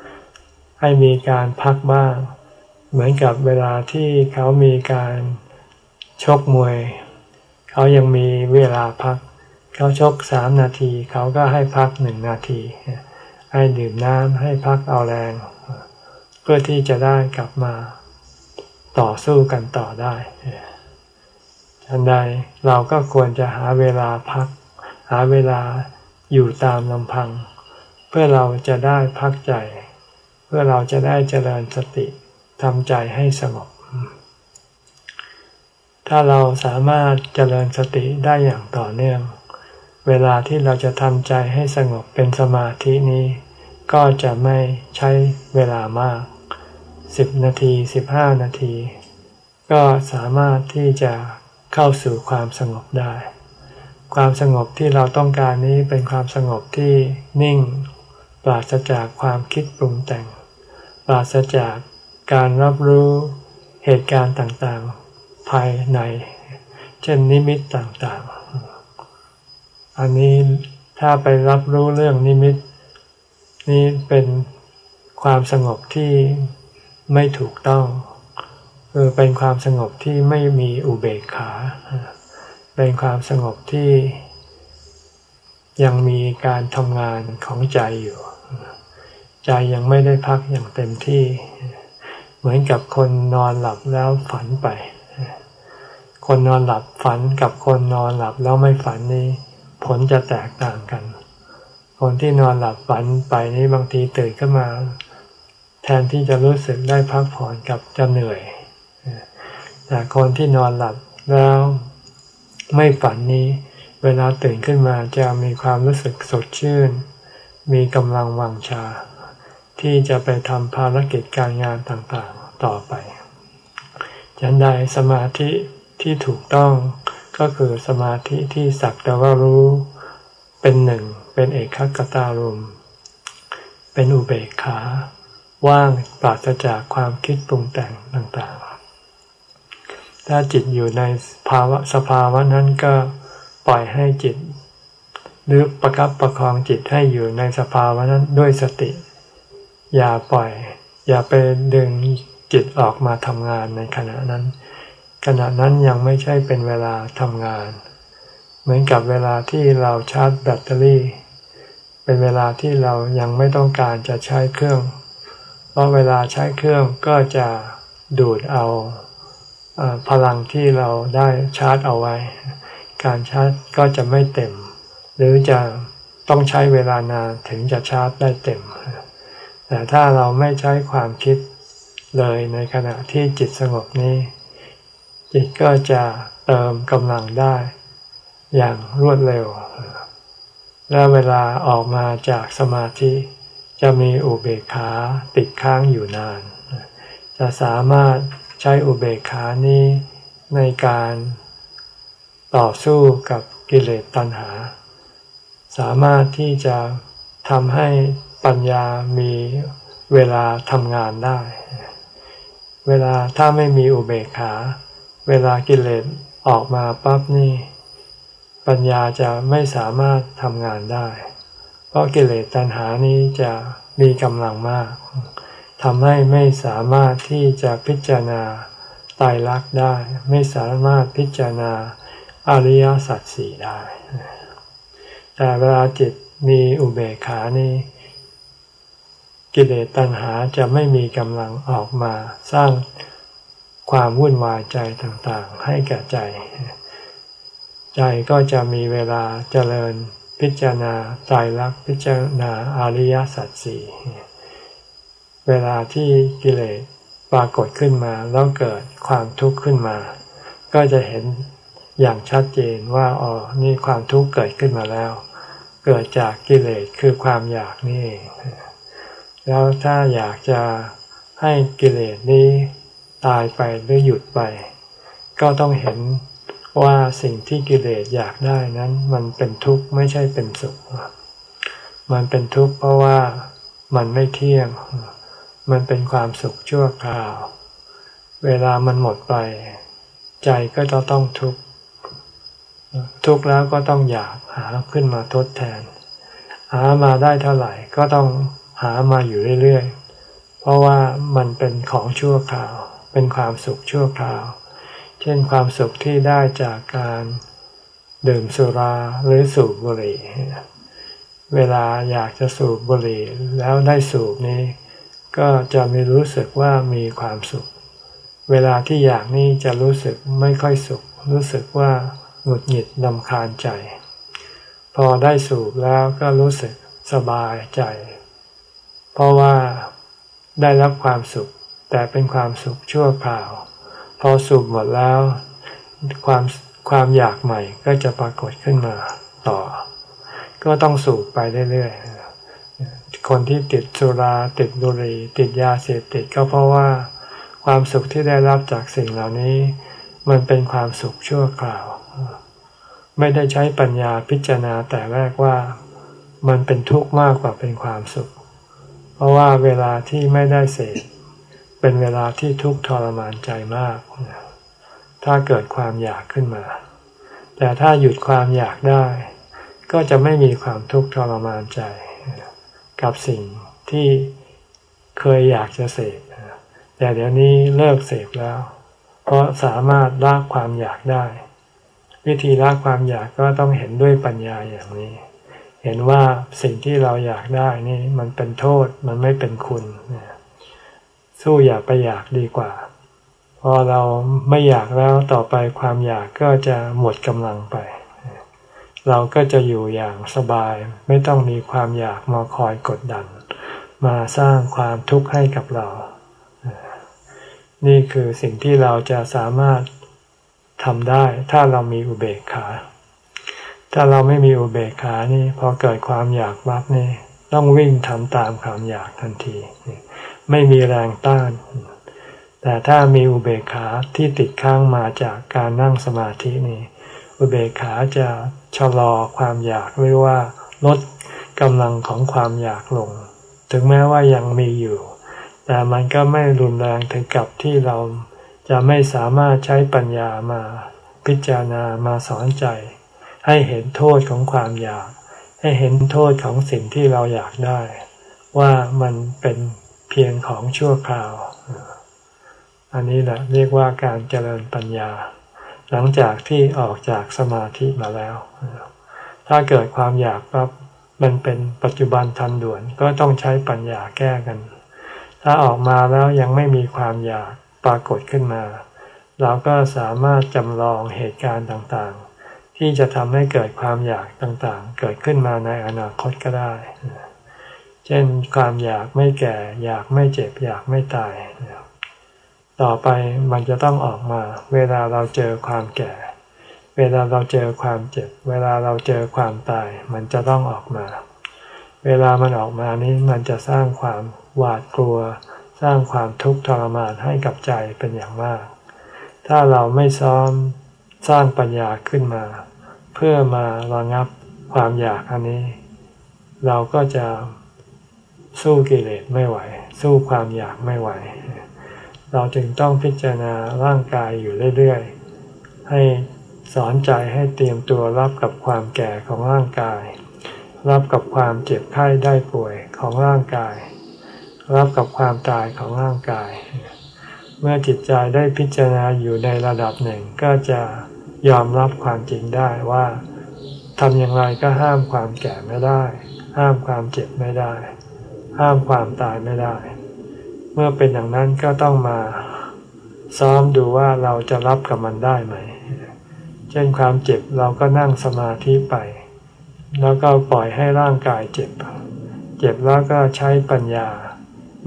ๆ ให้มีการพักบ้าง เหมือนกับเวลาที่เขามีการ ชกมวย เขายังมีเวลาพัก เขาชกสามนาที เขาก็ให้พักหนึ่งนาที ให้ดื่มน้ำให้พักเอาแรง เพื่อที่จะได้กลับมาต่อสู้กันต่อได้ทันใดเราก็ควรจะหาเวลาพัก หาเวลาอยู่ตามลำพัง เพื่อเราจะได้พักใจ เพื่อเราจะได้เจริญสติทำใจให้สงบ ถ้าเราสามารถเจริญสติได้อย่างต่อเนื่อง เวลาที่เราจะทำใจให้สงบเป็นสมาธินี้ ก็จะไม่ใช้เวลามากสิบนาทีสิบห้านาที ก็สามารถที่จะเข้าสู่ความสงบได้ ความสงบที่เราต้องการนี้เป็นความสงบที่นิ่ง ปราศจากความคิดปรุงแต่ง ปราศจากการรับรู้เหตุการณ์ต่างๆ ภายใน เช่นนิมิตต่างๆ อันนี้ถ้าไปรับรู้เรื่องนิมิต นี้เป็นความสงบที่ไม่ถูกต้องคือเป็นความสงบที่ไม่มีอุเบกขา เป็นความสงบที่ยังมีการทำงานของใจอยู่ ใจยังไม่ได้พักอย่างเต็มที่ เหมือนกับคนนอนหลับแล้วฝันไป คนนอนหลับฝันกับคนนอนหลับแล้วไม่ฝันนี้ ผลจะแตกต่างกัน คนที่นอนหลับฝันไปนี้บางทีตื่นขึ้นมา แทนที่จะรู้สึกได้พักผ่อนกับจะเหนื่อยแต่คนที่นอนหลับแล้วไม่ฝันนี้ เวลาตื่นขึ้นมาจะมีความรู้สึกสดชื่น มีกำลังวังชา ที่จะไปทำภารกิจการงานต่างๆต่อไปฉันใดสมาธิ ที่ถูกต้องก็คือสมาธิที่สักแต่ว่ารู้เป็นหนึ่ง เป็นเอกขตารมเป็นอุเบกขา ว่างปราศจากความคิดปรุงแต่งต่างๆ ถ้าจิตอยู่ในภาวะสภาวะนั้นก็ปล่อยให้จิตหรือประกับประคองจิตให้อยู่ในสภาวะนั้นด้วยสติ อย่าปล่อย อย่าไปดึงจิตออกมาทำงานในขณะนั้น ขณะนั้นยังไม่ใช่เป็นเวลาทำงาน เหมือนกับเวลาที่เราชาร์จแบตเตอรี่ เป็นเวลาที่เรายังไม่ต้องการจะใช้เครื่อง เพราะเวลาใช้เครื่องก็จะดูดเอาพลังที่เราได้ชาร์จเอาไว้ การชาร์จก็จะไม่เต็ม หรือจะต้องใช้เวลานานถึงจะชาร์จได้เต็ม แต่ถ้าเราไม่ใช้ความคิดเลยในขณะที่จิตสงบนี้ จิตก็จะเติมกำลังได้ อย่างรวดเร็ว และเวลาออกมาจากสมาธิ จะมีอุเบกขาติดค้างอยู่นาน จะสามารถใช้อุเบกขานี้ในการต่อสู้กับกิเลสตัณหา สามารถที่จะทำให้ปัญญามีเวลาทำงานได้ เวลาถ้าไม่มีอุเบกขา เวลากิเลสออกมาปั๊บนี่ ปัญญาจะไม่สามารถทำงานได้ เพราะกิเลสตัณหานี้จะมีกำลังมากทำให้ไม่สามารถที่จะพิจารณาตายรักได้ ไม่สามารถพิจารณาอริยสัจสี่ได้ แต่เวลาจิตมีอุเบกขานี้กิเลสตัณหาจะไม่มีกำลังออกมาสร้าง ความวุ่นวายใจต่างๆ ให้แก่ใจ ใจก็จะมีเวลาเจริญพิจารณาตายรักพิจารณาอริยสัจสี่เวลาที่กิเลสปรากฏขึ้นมาแล้วเกิดความทุกข์ขึ้นมา ก็จะเห็นอย่างชัดเจนว่าอ๋อนี่ความทุกข์เกิดขึ้นมาแล้ว เกิดจากกิเลสคือความอยากนี่เองแล้วถ้าอยากจะให้กิเลสนี้ ตายไปหรือหยุดไป ก็ต้องเห็นว่าสิ่งที่กิเลสอยากได้นั้นมันเป็นทุกข์ไม่ใช่เป็นสุข มันเป็นทุกข์เพราะว่ามันไม่เที่ยง มันเป็นความสุขชั่วคราว เวลามันหมดไป ใจก็จะต้องทุกข์ ทุกข์แล้วก็ต้องอยากหาขึ้นมาทดแทน หามาได้เท่าไหร่ก็ต้องหามาอยู่เรื่อยๆ เพราะว่ามันเป็นของชั่วคราว เป็นความสุขชั่วคราว เช่นความสุขที่ได้จากการดื่มสุราหรือสูบบุหรี่ เวลาอยากจะสูบบุหรี่แล้วได้สูบนี้ ก็จะไม่รู้สึกว่ามีความสุข เวลาที่อยากนี่จะรู้สึกไม่ค่อยสุข รู้สึกว่าหงุดหงิดนำคาญใจ พอได้สูบแล้วก็รู้สึกสบายใจ เพราะว่าได้รับความสุข แต่เป็นความสุขชั่วคราว พอสูบหมดแล้ว ความความอยากใหม่ก็จะปรากฏขึ้นมาต่อ ก็ต้องสูบไปเรื่อยๆ คนที่ติดสุราติดบุหรี่ติดยาเสพติดก็เพราะว่า ความสุขที่ได้รับจากสิ่งเหล่านี้ มันเป็นความสุขชั่วคราว ไม่ได้ใช้ปัญญาพิจารณาแต่แรกว่ามันเป็นทุกข์มากกว่าเป็นความสุข เพราะว่าเวลาที่ไม่ได้เสพ เป็นเวลาที่ทุกข์ทรมานใจมาก ถ้าเกิดความอยากขึ้นมา แต่ถ้าหยุดความอยากได้ ก็จะไม่มีความทุกข์ทรมานใจ กับสิ่งที่เคยอยากจะเสพแต่เดี๋ยวนี้เลิกเสพแล้ว เพราะสามารถละความอยากได้ วิธีละความอยากก็ต้องเห็นด้วยปัญญาอย่างนี้ เห็นว่าสิ่งที่เราอยากได้นี่มันเป็นโทษมันไม่เป็นคุณ สู้อย่าไปอยากดีกว่า พอเราไม่อยากแล้วต่อไปความอยากก็จะหมดกำลังไป เราก็จะอยู่อย่างสบาย ไม่ต้องมีความอยากมาคอยกดดัน มาสร้างความทุกข์ให้กับเรา นี่คือสิ่งที่เราจะสามารถทำได้ ถ้าเรามีอุเบกขา ถ้าเราไม่มีอุเบกขานี่พอเกิดความอยากบับนี่ต้องวิ่งทำตามความอยากทันที ไม่มีแรงต้าน แต่ถ้ามีอุเบกขาที่ติดข้างมาจากการนั่งสมาธินี่อุเบกขาจะชะลอความอยากหรือว่าลดกำลังของความอยากลง ถึงแม้ว่ายังมีอยู่ แต่มันก็ไม่รุนแรงถึงกับที่เราจะไม่สามารถใช้ปัญญามาพิจารณามาสอนใจ ให้เห็นโทษของความอยาก ให้เห็นโทษของสิ่งที่เราอยากได้ ว่ามันเป็น เพียงของชั่วคราว อันนี้แหละเรียกว่าการเจริญปัญญา หลังจากที่ออกจากสมาธิมาแล้ว ถ้าเกิดความอยากปั๊บมันเป็นปัจจุบันทันด่วนก็ต้องใช้ปัญญาแก้กัน ถ้าออกมาแล้วยังไม่มีความอยากปรากฏขึ้นมา เราก็สามารถจำลองเหตุการณ์ต่างๆ ที่จะทำให้เกิดความอยากต่างๆ เกิดขึ้นมาในอนาคตก็ได้ ช่นความอยากไม่แก่ อยากไม่เจ็บ อยากไม่ตาย ต่อไปมันจะต้องออกมา เวลาเราเจอความแก่ เวลาเราเจอความเจ็บ เวลาเราเจอความตาย มันจะต้องออกมา เวลามันออกมานี้มันจะสร้างความหวาดกลัว สร้างความทุกข์ทรมานให้กับใจเป็นอย่างมาก ถ้าเราไม่ซ้อมสร้างปัญญาขึ้นมา เพื่อมาระงับความอยากอันนี้ เราก็จะ สู้กิเลสไม่ไหว สู้ความอยากไม่ไหว เราจึงต้องพิจารณาร่างกายอยู่เรื่อยๆ ให้สอนใจให้เตรียมตัวรับกับความแก่ของร่างกาย รับกับความเจ็บไข้ได้ป่วยของร่างกาย รับกับความตายของร่างกาย เมื่อจิตใจได้พิจารณาอยู่ในระดับหนึ่งก็จะยอมรับความจริงได้ว่าทำอย่างไรก็ห้ามความแก่ไม่ได้ ห้ามความเจ็บไม่ได้ ห้ามความตายไม่ได้ เมื่อเป็นอย่างนั้นก็ต้องมาซ้อมดูว่าเราจะรับกับมันได้ไหม เช่นความเจ็บเราก็นั่งสมาธิไป แล้วก็ปล่อยให้ร่างกายเจ็บ เจ็บแล้วก็ใช้ปัญญา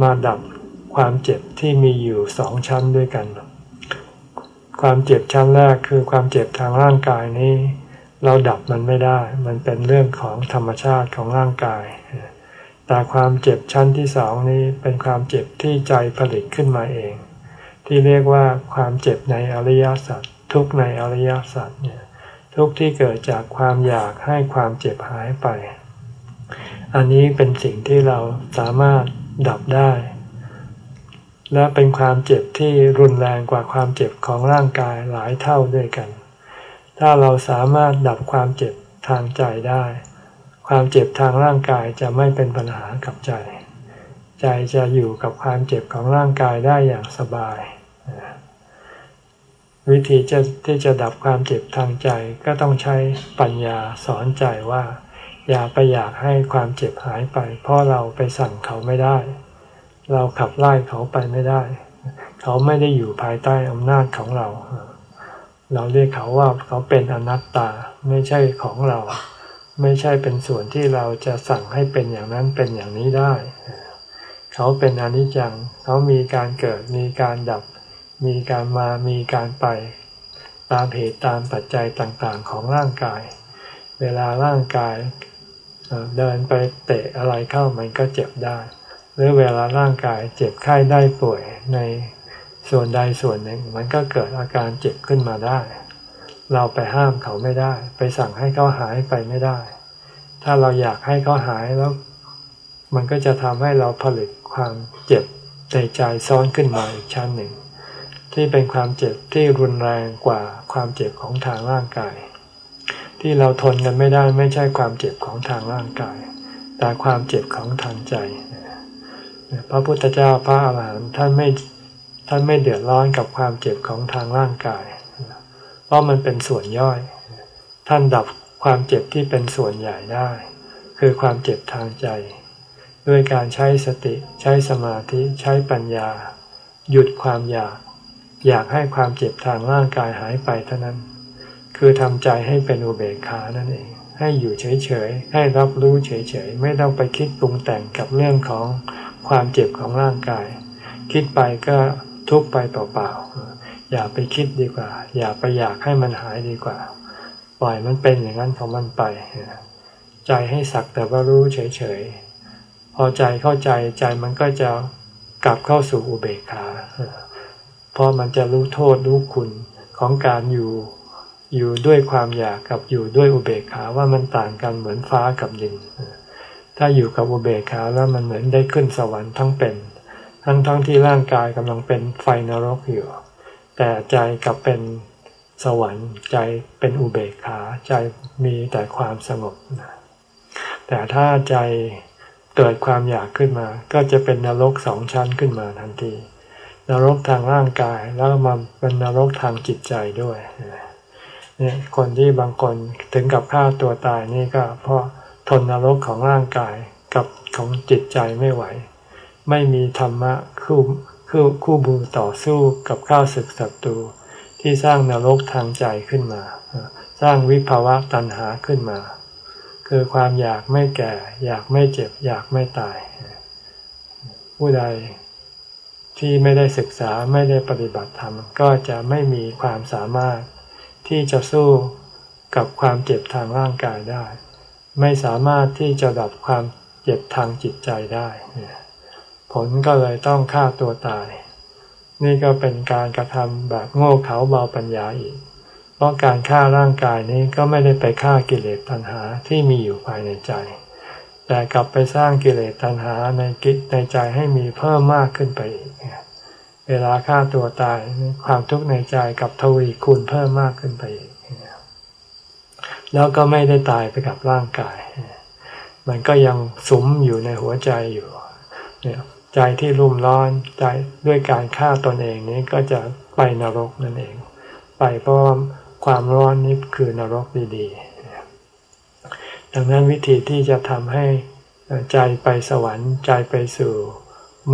มาดับความเจ็บที่มีอยู่สองชั้นด้วยกัน ความเจ็บชั้นแรกคือความเจ็บทางร่างกายนี้ เราดับมันไม่ได้ มันเป็นเรื่องของธรรมชาติของร่างกาย แต่ความเจ็บชั้นที่สองนี้เป็นความเจ็บที่ใจผลิตขึ้นมาเอง ที่เรียกว่าความเจ็บในอริยสัจทุกในอริยสัจเนี่ยทุกที่เกิดจากความอยากให้ความเจ็บหายไป อันนี้เป็นสิ่งที่เราสามารถดับได้ และเป็นความเจ็บที่รุนแรงกว่าความเจ็บของร่างกายหลายเท่าด้วยกัน ถ้าเราสามารถดับความเจ็บทางใจได้ ความเจ็บทางร่างกายจะไม่เป็นปัญหากับใจ ใจจะอยู่กับความเจ็บของร่างกายได้อย่างสบาย วิธีจะที่จะดับความเจ็บทางใจก็ต้องใช้ปัญญาสอนใจว่า อย่าไปอยากให้ความเจ็บหายไป เพราะเราไปสั่งเขาไม่ได้ เราขับไล่เขาไปไม่ได้ เขาไม่ได้อยู่ภายใต้อำนาจของเรา เราเรียกเขาว่าเขาเป็นอนัตตาไม่ใช่ของเรา ไม่ใช่เป็นส่วนที่เราจะสั่งให้เป็นอย่างนั้นเป็นอย่างนี้ได้ เขาเป็นอนิจจัง เขามีการเกิดมีการดับ มีการมามีการไป ตามเหตุตามปัจจัยต่างๆของร่างกาย เวลาร่างกายเดินไปเตะอะไรเข้ามันก็เจ็บได้ หรือเวลาร่างกายเจ็บไข้ได้ป่วยในส่วนใดส่วนหนึ่ง มันก็เกิดอาการเจ็บขึ้นมาได้ เราไปห้ามเขาไม่ได้ ไปสั่งให้เขาหายไปไม่ได้ ถ้าเราอยากให้เขาหายแล้ว มันก็จะทำให้เราผลิตความเจ็บในใจซ้อนขึ้นมาอีกชั้นหนึ่ง ที่เป็นความเจ็บที่รุนแรงกว่าความเจ็บของทางร่างกาย ที่เราทนกันไม่ได้ไม่ใช่ความเจ็บของทางร่างกาย แต่ความเจ็บของทางใจ พระพุทธเจ้าพระอาหารหันต์ท่านไม่ท่านไม่เดือดร้อนกับความเจ็บของทางร่างกาย เพราะมันเป็นส่วนย่อย ท่านดับความเจ็บที่เป็นส่วนใหญ่ได้ คือความเจ็บทางใจ ด้วยการใช้สติใช้สมาธิใช้ปัญญา หยุดความอยาก อยากให้ความเจ็บทางร่างกายหายไปเท่านั้น คือทำใจให้เป็นอุเบกขานั่นเอง ให้อยู่เฉยๆ ให้รับรู้เฉยๆ ไม่ต้องไปคิดปรุงแต่งกับเรื่องของความเจ็บของร่างกาย คิดไปก็ทุกไปเปล่าๆ อย่าไปคิดดีกว่า อย่าไปอยากให้มันหายดีกว่า ปล่อยมันเป็นอย่างนั้นของมันไป ใจให้สักแต่ว่ารู้เฉยๆ พอใจเข้าใจใจมันก็จะกลับเข้าสู่อุเบกขาเพราะมันจะรู้โทษรู้คุณของการอยู่อยู่ด้วยความอยากกับอยู่ด้วยอุเบกขาว่ามันต่างกันเหมือนฟ้ากับดิน ถ้าอยู่กับอุเบกขาแล้วมันเหมือนได้ขึ้นสวรรค์ทั้งเป็น ทั้งทั้งที่ร่างกายกำลังเป็นไฟนรกอยู่ แต่ใจกลับเป็นสวรรค์ใจเป็นอุเบกขาใจมีแต่ความสงบแต่ถ้าใจเกิดความอยากขึ้นมา ก็จะเป็นนรกสองชั้นขึ้นมาทันที นรกทางร่างกายแล้วมาเป็นนรกทางจิตใจด้วยเนี่ยคนที่บางคนถึงกับฆ่าตัวตายนี่ก็ เพราะทนนรกของร่างกายกับของจิตใจไม่ไหว ไม่มีธรรมะคู่ คู่คู่บูต่อสู้กับข้าศึกศัตรูที่สร้างนรกทางใจขึ้นมา สร้างวิภาวะตัณหาขึ้นมา คือความอยากไม่แก่ อยากไม่เจ็บ อยากไม่ตาย ผู้ใดที่ไม่ได้ศึกษาไม่ได้ปฏิบัติธรรม ก็จะไม่มีความสามารถที่จะสู้กับความเจ็บทางร่างกายได้ ไม่สามารถที่จะดับความเจ็บทางจิตใจได้ ผลก็เลยต้องฆ่าตัวตาย นี่ก็เป็นการกระทำแบบโง่เขลาเบาปัญญาอีก เพราะการฆ่าร่างกายนี้ก็ไม่ได้ไปฆ่ากิเลสตัณหาที่มีอยู่ภายในใจ แต่กลับไปสร้างกิเลสตัณหาในกิจในใจให้มีเพิ่มมากขึ้นไปอีก เวลาฆ่าตัวตายความทุกข์ในใจกับทวีคูณเพิ่มมากขึ้นไปอีก แล้วก็ไม่ได้ตายไปกับร่างกาย มันก็ยังสุมอยู่ในหัวใจอยู่เนี่ย ใจที่รุ่มร้อนใจด้วยการฆ่าตนเองนี้ก็จะไปนรกนั่นเอง ไปเพราะความร้อนนี้คือนรกดีๆดังนั้นวิธีที่จะทำให้ใจไปสวรรค์ใจไปสู่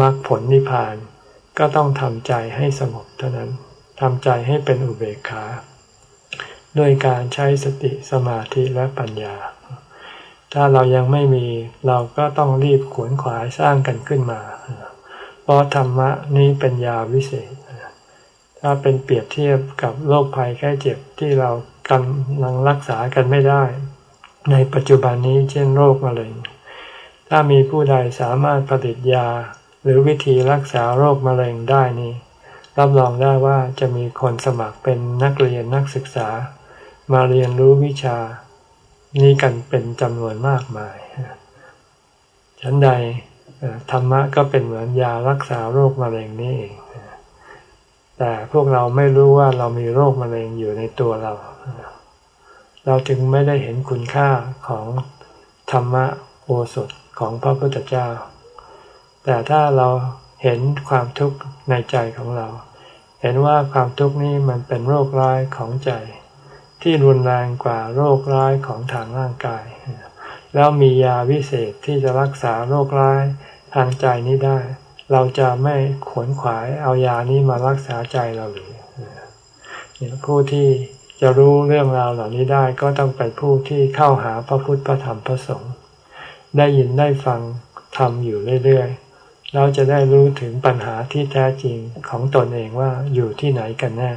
มรรคผลนิพพาน ก็ต้องทำใจให้สงบเท่านั้นทำใจให้เป็นอุเบกขา ด้วยการใช้สติสมาธิและปัญญา ถ้าเรายังไม่มีเราก็ต้องรีบขวนขวายสร้างกันขึ้นมา เพราะธรรมะนี้เป็นยาวิเศษ ถ้าเป็นเปรียบเทียบกับโรคภัยแค่เจ็บที่เรากำลังรักษากันไม่ได้ ในปัจจุบันนี้เช่นโรคมะเร็ง ถ้ามีผู้ใดสามารถผลิตยา หรือวิธีรักษาโรคมะเร็งได้นี้ รับรองได้ว่าจะมีคนสมัครเป็นนักเรียนนักศึกษา มาเรียนรู้วิชา นี้กันเป็นจำนวนมากมายฉันใดธรรมะก็เป็นเหมือนยารักษาโรคมะเร็งนี่เอง แต่พวกเราไม่รู้ว่าเรามีโรคมะเร็งอยู่ในตัวเรา เราจึงไม่ได้เห็นคุณค่าของธรรมะโอสถของพระพุทธเจ้า แต่ถ้าเราเห็นความทุกข์ในใจของเรา เห็นว่าความทุกข์นี้มันเป็นโรคร้ายของใจ ที่รุนแรงกว่าโรคร้ายของทางร่างกาย แล้วมียาวิเศษที่จะรักษาโรคร้ายทางใจนี้ได้ เราจะไม่ขวนขวายเอายานี้มารักษาใจเราหรือผู้ที่จะรู้เรื่องราวเหล่านี้ได้ก็ต้องเป็นผู้ที่เข้าหาพระพุทธพระธรรมพระสงฆ์ได้ยินได้ฟังทำอยู่เรื่อยๆเราจะได้รู้ถึงปัญหาที่แท้จริงของตนเองว่าอยู่ที่ไหนกันแน่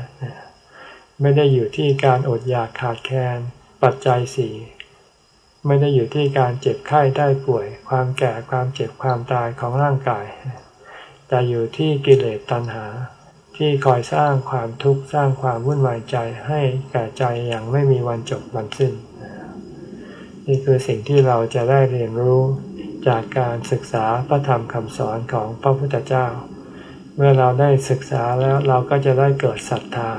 ไม่ได้อยู่ที่การอดอยากขาดแคลนปัจจัยสี่ไม่ได้อยู่ที่การเจ็บไข้ได้ป่วย ความแก่ความเจ็บความตายของร่างกาย แต่อยู่ที่กิเลสตัณหา ที่คอยสร้างความทุกข์สร้างความวุ่นวายใจให้แก่ใจอย่างไม่มีวันจบวันสิ้น นี่คือสิ่งที่เราจะได้เรียนรู้จากการศึกษาพระธรรมคำสอนของพระพุทธเจ้า เมื่อเราได้ศึกษาแล้วเราก็จะได้เกิดศรัทธา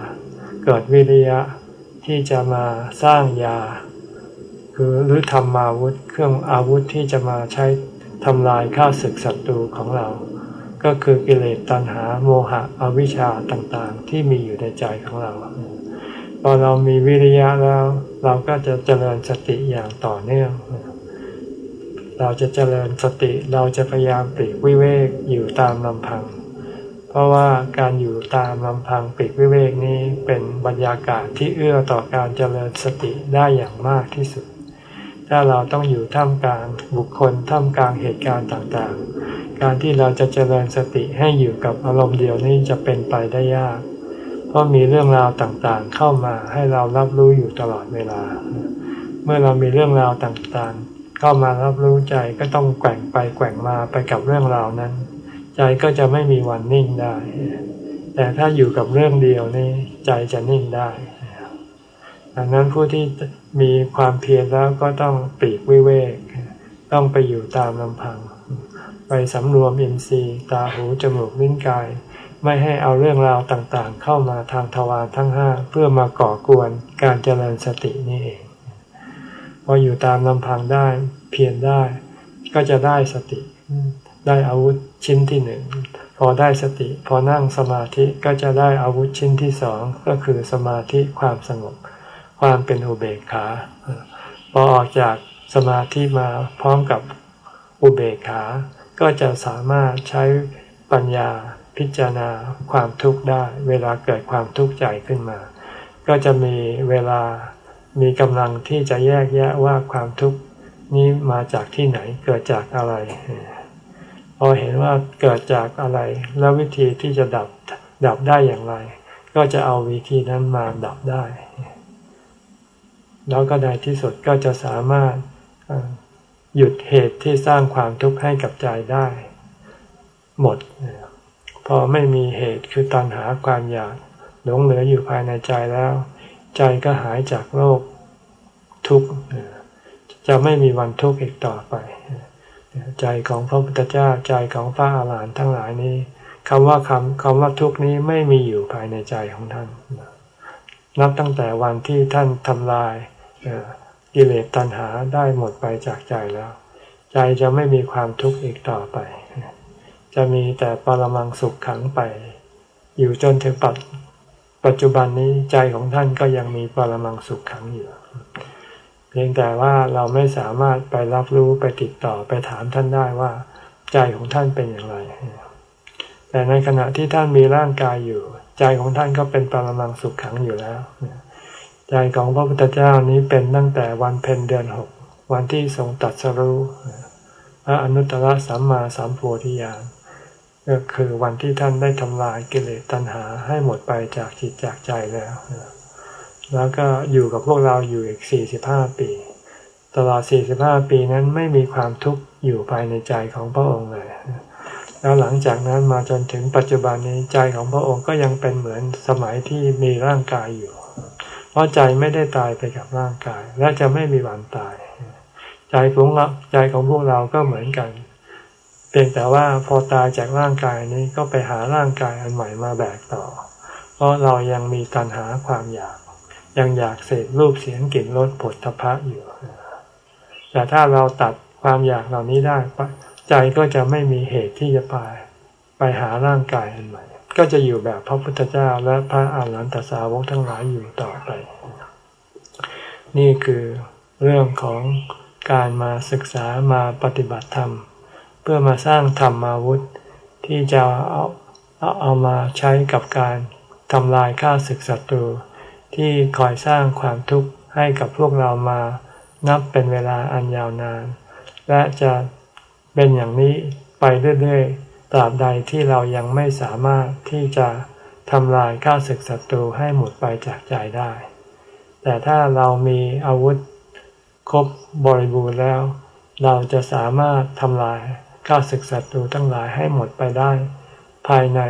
เกิดวิริยะที่จะมาสร้างยา คือหรือทำมาวุธเครื่องอาวุธที่จะมาใช้ทำลายข้าศึกศัตรูของเรา ก็คือกิเลสตัณหาโมหะอวิชชาต่างๆ ที่มีอยู่ในใจของเราพอเรามีวิริยะแล้ว เราก็จะเจริญสติอย่างต่อเนื่องเราจะเจริญสติเราจะพยายามปลีกวิเวกอยู่ตามลำพัง เพราะว่าการอยู่ตามลำพังปลีกวิเวกนี้เป็นบรรยากาศที่เอื้อต่อการเจริญสติได้อย่างมากที่สุด ถ้าเราต้องอยู่ท่ามกลางบุคคลท่ามกลางเหตุการณ์ต่างๆ การที่เราจะเจริญสติให้อยู่กับอารมณ์เดียวนี้จะเป็นไปได้ยาก เพราะมีเรื่องราวต่างๆ เข้ามาให้เรารับรู้อยู่ตลอดเวลา เมื่อเรามีเรื่องราวต่างๆ เข้ามารับรู้ใจก็ต้องแกว่งไปแกว่งมาไปกับเรื่องราวนั้น ใจก็จะไม่มีวันนิ่งได้ แต่ถ้าอยู่กับเรื่องเดียวนี่ใจจะนิ่งได้ดังนั้นผู้ที่มีความเพียรแล้วก็ต้องปีกวิเวก ต้องไปอยู่ตามลำพัง ไปสำรวมอินทรีย์ ตาหูจมูกลิ้นกาย ไม่ให้เอาเรื่องราวต่างๆ เข้ามาทางทวารทั้งห้าเพื่อมาก่อกวนการเจริญสตินี่เอง พออยู่ตามลำพังได้เพียรได้ ก็จะได้สติ ได้อาวุธ ชิ้นที่หนึ่งพอได้สติ พอนั่งสมาธิก็จะได้อาวุธชิ้นที่สองก็คือสมาธิความสงบ ความเป็นอุเบกขาพอออกจากสมาธิมาพร้อมกับอุเบกขา ก็จะสามารถใช้ปัญญาพิจารณาความทุกข์ได้ เวลาเกิดความทุกข์ใจขึ้นมา ก็จะมีเวลามีกำลังที่จะแยกแยะว่าความทุกข์นี้มาจากที่ไหนเกิดจากอะไร พอเห็นว่าเกิดจากอะไร แล้ววิธีที่จะดับดับได้อย่างไร ก็จะเอาวิธีนั้นมาดับได้ แล้วก็ในที่สุดก็จะสามารถหยุดเหตุที่สร้างความทุกข์ให้กับใจได้ หมด พอไม่มีเหตุคือตัณหาความอยากหลงเหลืออยู่ภายในใจแล้ว ใจก็หายจากโลกทุกข์จะไม่มีวันทุกข์อีกต่อไป ใจของพระพุทธเจ้าใจของพระอาหารหันต์ทั้งหลายนี้คำว่าคำคำว่าทุกนี้ไม่มีอยู่ภายในใจของท่าน นับตั้งแต่วันที่ท่านทำลายกิเลสตัณหาได้หมดไปจากใจแล้ว ใจจะไม่มีความทุกข์อีกต่อไป จะมีแต่ปรมังสุขขังไป อยู่จนถึงปัจจุบันนี้ใจของท่านก็ยังมีปรมังสุขขังอยู่ พียงแต่ว่าเราไม่สามารถไปรับรู้ไปติดต่อไปถามท่านได้ว่า ใจของท่านเป็นอย่างไร แต่ในขณะที่ท่านมีร่างกายอยู่ ใจของท่านก็เป็นปรมังสุขขังอยู่แล้วใจของพระพุทธเจ้านี้เป็นตั้งแต่วันเพ็ญเดือนหกวันที่ทรงตัดสรู้พระอนุตตรสัมมาสัมโพธิญาณก็คือวันที่ท่านได้ทำลายกิเลสตัณหาให้หมดไปจากจิตจากใจแล้ว แล้วก็อยู่กับพวกเราอยู่อีกสี่สิบห้าปี ตลอดสี่สิบห้าปีนั้นไม่มีความทุกข์อยู่ภายในใจของพระองค์เลย แล้วหลังจากนั้นมาจนถึงปัจจุบันนี้ใจของพระองค์ก็ยังเป็นเหมือนสมัยที่มีร่างกายอยู่ เพราะใจไม่ได้ตายไปกับร่างกาย และจะไม่มีวันตาย ใจของเราใจของพวกเราก็เหมือนกันพียงแต่ว่าพอตายจากร่างกายนี้ก็ไปหาร่างกายอันใหม่มาแบกต่อ เพราะเรายังมีตัณหาความอยาก ยังอยากเสพรูปเสียงกลิ่นรสผลทพะอยู่แต่ถ้าเราตัดความอยากเหล่านี้ได้ใจก็จะไม่มีเหตุที่จะไปไปหาร่างกายอันใหม่ ก็จะอยู่แบบพระพุทธเจ้าและพระอาหารหันตสาวกทั้งหลายอยู่ต่อไป นี่คือเรื่องของการมาศึกษามาปฏิบัติธรรม เพื่อมาสร้างธรรมอาวุธ ที่จะเอาเอาเอามาใช้กับการทำลายข้าศึกศัตรู ที่คอยสร้างความทุกข์ให้กับพวกเรามานับเป็นเวลาอันยาวนาน และจะเป็นอย่างนี้ไปเรื่อยๆ ตราบใดที่เรายังไม่สามารถที่จะทำลายข้าศึกศัตรูให้หมดไปจากใจได้ แต่ถ้าเรามีอาวุธครบบริบูรณ์แล้ว เราจะสามารถทำลายข้าศึกศัตรูทั้งหลายให้หมดไปได้ ภายใน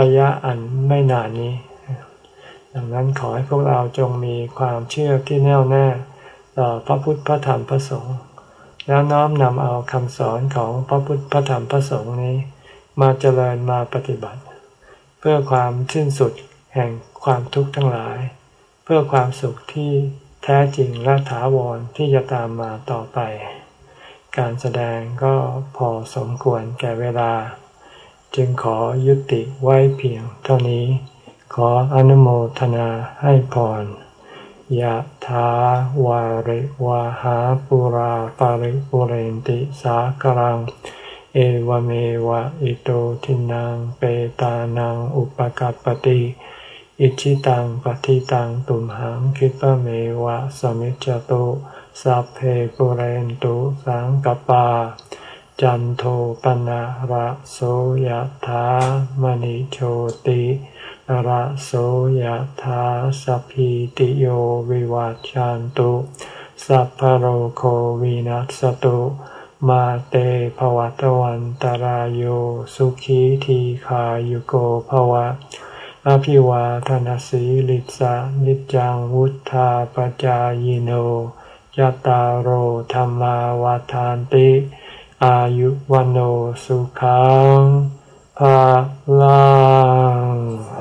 ระยะอันไม่นานนี้ ดังนั้นขอให้พวกเราจงมีความเชื่อที่แน่วแน่ต่อพระพุทธพระธรรมพระสงฆ์แล้วน้อมนำเอาคำสอนของพระพุทธพระธรรมพระสงฆ์นี้ มาเจริญมาปฏิบัติ เพื่อความสิ้นสุดแห่งความทุกข์ทั้งหลาย เพื่อความสุขที่แท้จริงและถาวรที่จะตามมาต่อไป การแสดงก็พอสมควรแก่เวลา จึงขอยุติไว้เพียงเท่านี้ ขออนุโมทนาให้พรยะถาวาริวาหาปุราปาริปุเรนติสากรัง เอวเมวะอิโตทินังเปตานังอุปกัรปติอิชิตังปฏิตังตุมหังคิปะเมวะสมิจจโตสัพเพปุเรนตุสังกปา จันโทปนะระโสยธามณิโชติ ระโสยธาสัพพิติโยวิวัจจันตุสัพพโรโควินัสตุมาเตภวัตวันตารโยสุขีทีขายุโกภวะอภิวาทนสีลิสานิจังวุธาปจายโนยะตาโอธรรมาวาทานติ อายุวันโอสุขังภาลัง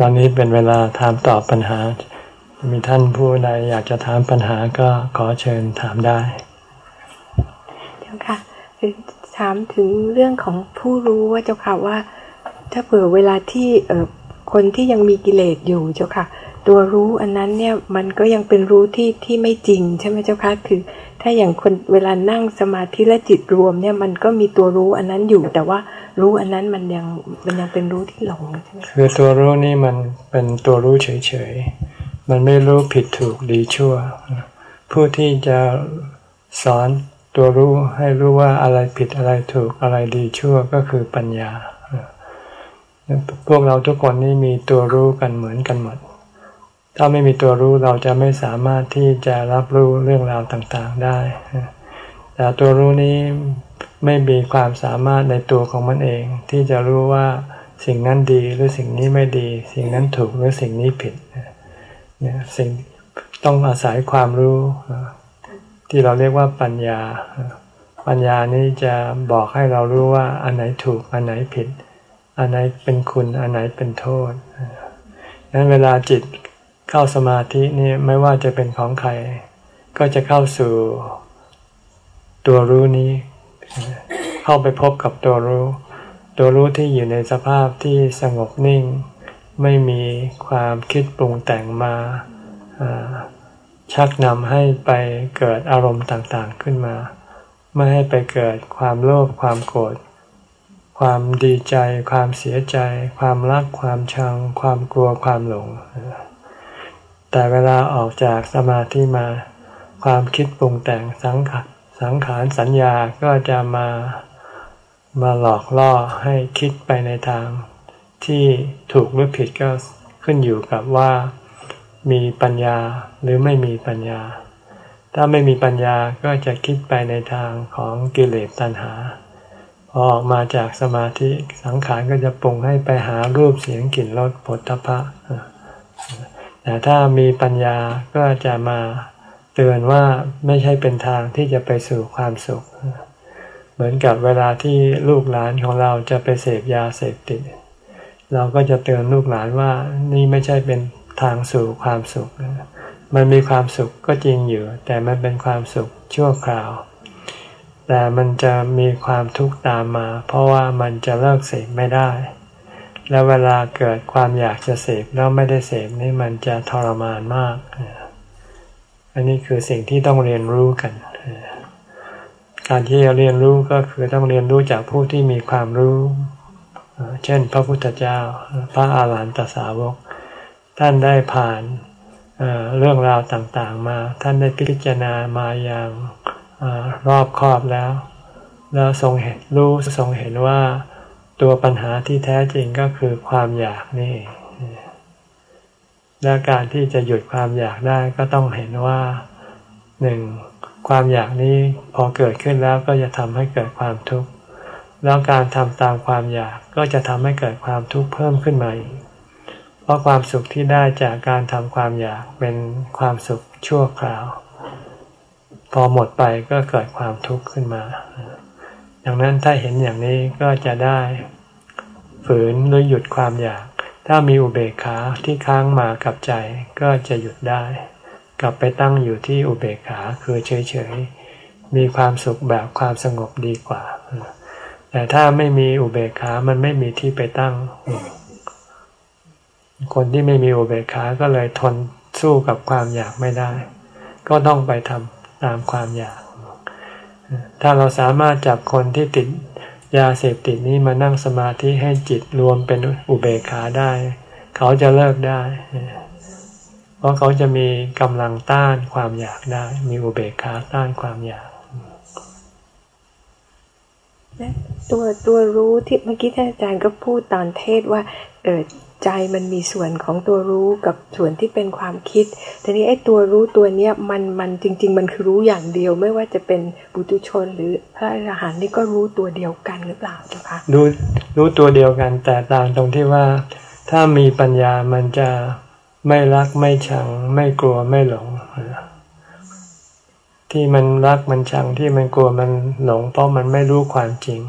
ตอนนี้เป็นเวลาถามตอบปัญหา มีท่านผู้ใดอยากจะถามปัญหาก็ขอเชิญถามได้ เดี๋ยวค่ะถามถึงเรื่องของผู้รู้ว่าเจ้าค่ะว่า ถ้าเผื่อเวลาที่เออคนที่ยังมีกิเลสอยู่เจ้าค่ะ ตัวรู้อันนั้นเนี่ยมันก็ยังเป็นรู้ที่ที่ไม่จริงใช่ไหมเจ้าค่ะคือ ถ้าอย่างคนเวลานั่งสมาธิและจิตรวมเนี่ยมันก็มีตัวรู้อันนั้นอยู่ แต่ว่ารู้อันนั้นมันยังมันยังเป็นรู้ที่หลงใช่ไหมคือตัวรู้นี่มันเป็นตัวรู้เฉยๆมันไม่รู้ผิดถูกดีชั่ว ผู้ที่จะสอนตัวรู้ให้รู้ว่าอะไรผิดอะไรถูกอะไรดีชั่วก็คือปัญญาพวกเราทุกคนนี่มีตัวรู้กันเหมือนกันหมด ถ้าไม่มีตัวรู้เราจะไม่สามารถที่จะรับรู้เรื่องราวต่างๆได้ แต่ตัวรู้นี้ไม่มีความสามารถในตัวของมันเอง ที่จะรู้ว่าสิ่งนั้นดีหรือสิ่งนี้ไม่ดี สิ่งนั้นถูกหรือสิ่งนี้ผิดเนี่ยสิ่งต้องอาศัยความรู้ ที่เราเรียกว่าปัญญา ปัญญานี้จะบอกให้เรารู้ว่าอันไหนถูกอันไหนผิด อันไหนเป็นคุณอันไหนเป็นโทษนั้นเวลาจิต เข้าสมาธินี่ไม่ว่าจะเป็นของใคร ก็จะเข้าสู่ตัวรู้นี้ เข้าไปพบกับตัวรู้ ตัวรู้ที่อยู่ในสภาพที่สงบนิ่ง ไม่มีความคิดปรุงแต่งมาชักนำให้ไปเกิดอารมณ์ต่างๆขึ้นมา ไม่ให้ไปเกิดความโลภความโกรธความดีใจ ความเสียใจ ความรักความชัง ความกลัวความหลง แต่เวลาออกจากสมาธิมา ความคิดปรุงแต่งสังขารสังขารสัญญาก็จะมามาหลอกล่อให้คิดไปในทางที่ถูกหรือผิดก็ขึ้นอยู่กับว่ามีปัญญาหรือไม่มีปัญญา ถ้าไม่มีปัญญาก็จะคิดไปในทางของกิเลสตัณหา พอออกมาจากสมาธิสังขารก็จะปรุงให้ไปหารูปเสียงกลิ่นรสผลทพะ แต่ถ้ามีปัญญาก็จะมาเตือนว่าไม่ใช่เป็นทางที่จะไปสู่ความสุข เหมือนกับเวลาที่ลูกหลานของเราจะไปเสพยาเสพติด เราก็จะเตือนลูกหลานว่านี่ไม่ใช่เป็นทางสู่ความสุข มันมีความสุขก็จริงอยู่ แต่มันเป็นความสุขชั่วคราว แต่มันจะมีความทุกข์ตามมา เพราะว่ามันจะเลิกเสพไม่ได้ แล้วเวลาเกิดความอยากจะเสพแล้วไม่ได้เสพนี่มันจะทรมานมาก อันนี้คือสิ่งที่ต้องเรียนรู้กัน การที่จะเรียนรู้ก็คือต้องเรียนรู้จากผู้ที่มีความรู้ เช่น พระพุทธเจ้า พระอาหารหันตสาวก ท่านได้ผ่านเเรื่องราวต่างๆมา ท่านได้พิจารณามาอย่างอรอบคอบแล้ว แล้วทรงเห็นรู้ทรงเห็นว่า ตัวปัญหาที่แท้จริงก็คือความอยากนี่และการที่จะหยุดความอยากได้ก็ต้องเห็นว่าหนึ่งความอยากนี้พอเกิดขึ้นแล้วก็จะทำให้เกิดความทุกข์แล้วการทำตามความอยากก็จะทำให้เกิดความทุกข์เพิ่มขึ้นมาอีกเพราะความสุขที่ได้จากการทำความอยากเป็นความสุขชั่วคราว พอหมดไปก็เกิดความทุกข์ขึ้นมา ดังนั้นถ้าเห็นอย่างนี้ก็จะได้ฝืนหรือหยุดความอยาก ถ้ามีอุเบกขาที่ค้างมากับใจก็จะหยุดได้ กลับไปตั้งอยู่ที่อุเบกขาคือเฉยๆ มีความสุขแบบความสงบดีกว่า แต่ถ้าไม่มีอุเบกขามันไม่มีที่ไปตั้ง คนที่ไม่มีอุเบกขาก็เลยทนสู้กับความอยากไม่ได้ ก็ต้องไปทำตามความอยาก ถ้าเราสามารถจับคนที่ติดยาเสพติดนี้มานั่งสมาธิให้จิตรวมเป็นอุเบกขาได้ เขาจะเลิกได้ เพราะเขาจะมีกำลังต้านความอยากได้ มีอุเบกขาต้านความอยากตัวตัวรู้ที่เมื่อกี้ท่านอาจารย์ก็พูดตอนเทศว่าเออ ใจมันมีส่วนของตัวรู้กับส่วนที่เป็นความคิด ทีนี้ไอ้ตัวรู้ตัวเนี้ยมันมันจริง ๆ มันคือรู้อย่างเดียว ไม่ว่าจะเป็นบุตุชนหรือพระอรหันต์นี่ก็รู้ตัวเดียวกันหรือเปล่าเจ้าคะรู้รู้ตัวเดียวกัน แต่ต่างตรงที่ว่า ถ้ามีปัญญามันจะไม่รักไม่ชัง ไม่กลัวไม่หลง ที่มันรักมันชังที่มันกลัวมันหลง เพราะมันไม่รู้ความจริง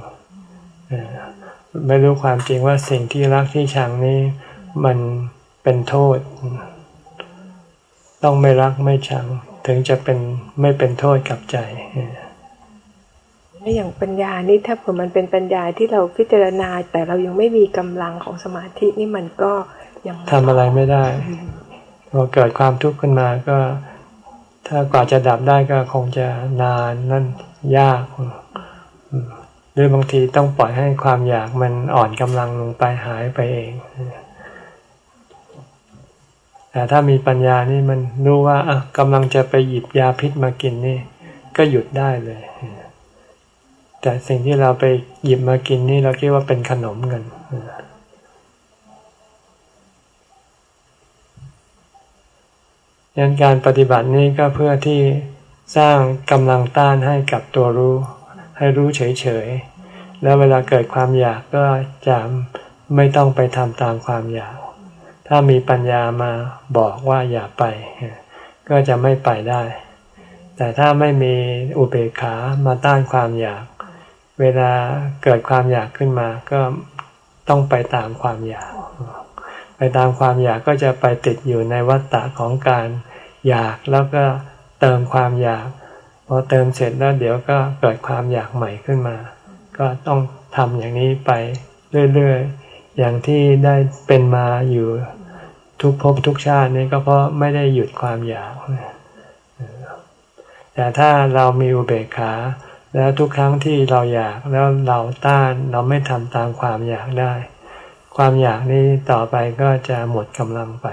ไม่รู้ความจริงว่าสิ่งที่รักที่ชังนี้มันเป็นโทษ ต้องไม่รักไม่ชัง ถึงจะเป็นไม่เป็นโทษกับใจอย่างปัญญานี่ถ้าผมมันเป็นปัญญาที่เราพิจารณา แต่เรายังไม่มีกำลังของสมาธินี่มันก็ยังทำอะไรไม่ได้พอเกิดความทุกข์ขึ้นมาก็ ถ้ากว่าจะดับได้ก็คงจะนานนั่นยากห รือบางทีต้องปล่อยให้ความอยากมันอ่อนกำลังลงไปหายไปเอง แต่ถ้ามีปัญญานี่มันรู้ว่าอะกำลังจะไปหยิบยาพิษมากินนี่ ก็หยุดได้เลย แต่สิ่งที่เราไปหยิบมากินนี่เราคิดว่าเป็นขนมกันยันการปฏิบัตินี้ก็เพื่อที่สร้างกำลังต้านให้กับตัวรู้ ให้รู้เฉยๆ แล้วเวลาเกิดความอยากก็จะไม่ต้องไปทำตามความอยาก ถ้ามีปัญญามาบอกว่าอย่าไป ก็จะไม่ไปได้ แต่ถ้าไม่มีอุเบกขามาต้านความอยาก เวลาเกิดความอยากขึ้นมาก็ต้องไปตามความอยาก ไปตามความอยากก็จะไปติดอยู่ในวัฏฏะของการอยากแล้วก็เติมความอยาก พอเติมเสร็จแล้วเดี๋ยวก็เกิดความอยากใหม่ขึ้นมา ก็ต้องทำอย่างนี้ไปเรื่อยๆ อย่างที่ได้เป็นมาอยู่ทุกภพทุกชาตินี้ก็เพราะไม่ได้หยุดความอยากแต่ถ้าเรามีอุเบกขา แล้วทุกครั้งที่เราอยากแล้วเราต้านเราไม่ทำตามความอยากได้ ความอยากนี้ต่อไปก็จะหมดกำลังไป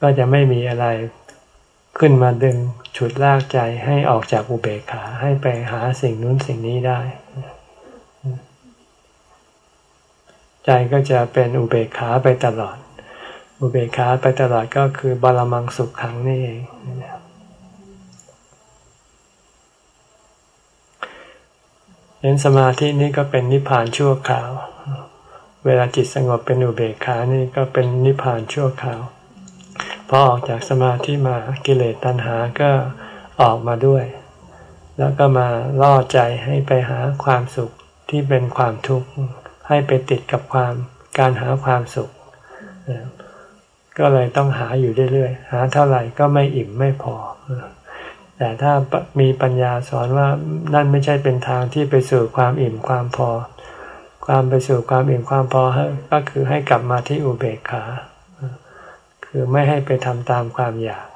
ก็จะไม่มีอะไรขึ้นมาดึง ฉุดลากใจให้ออกจากอุเบกขาให้ไปหาสิ่งนู้นสิ่งนี้ได้ ใจก็จะเป็นอุเบกขาไปตลอด อุเบกขาไปตลอดก็คือบาลมังสุขขังนี่เองเห็นสมาธินี้ก็เป็นนิพพานชั่วคราว เวลาจิตสงบเป็นอุเบกขานี่ก็เป็นนิพพานชั่วคราว พอออกจากสมาธิมากิเลสตัณหาก็ออกมาด้วย แล้วก็มาล่อใจให้ไปหาความสุขที่เป็นความทุกข์ให้ไปติดกับความการหาความสุข ก็เลยต้องหาอยู่เรื่อยๆหาเท่าไหร่ก็ไม่อิ่มไม่พอ แต่ถ้ามีปัญญาสอนว่านั่นไม่ใช่เป็นทางที่ไปสู่ความอิ่มความพอ ความไปสู่ความอิ่มความพอก็คือให้กลับมาที่อุเบกขา คือไม่ให้ไปทำตามความอยาก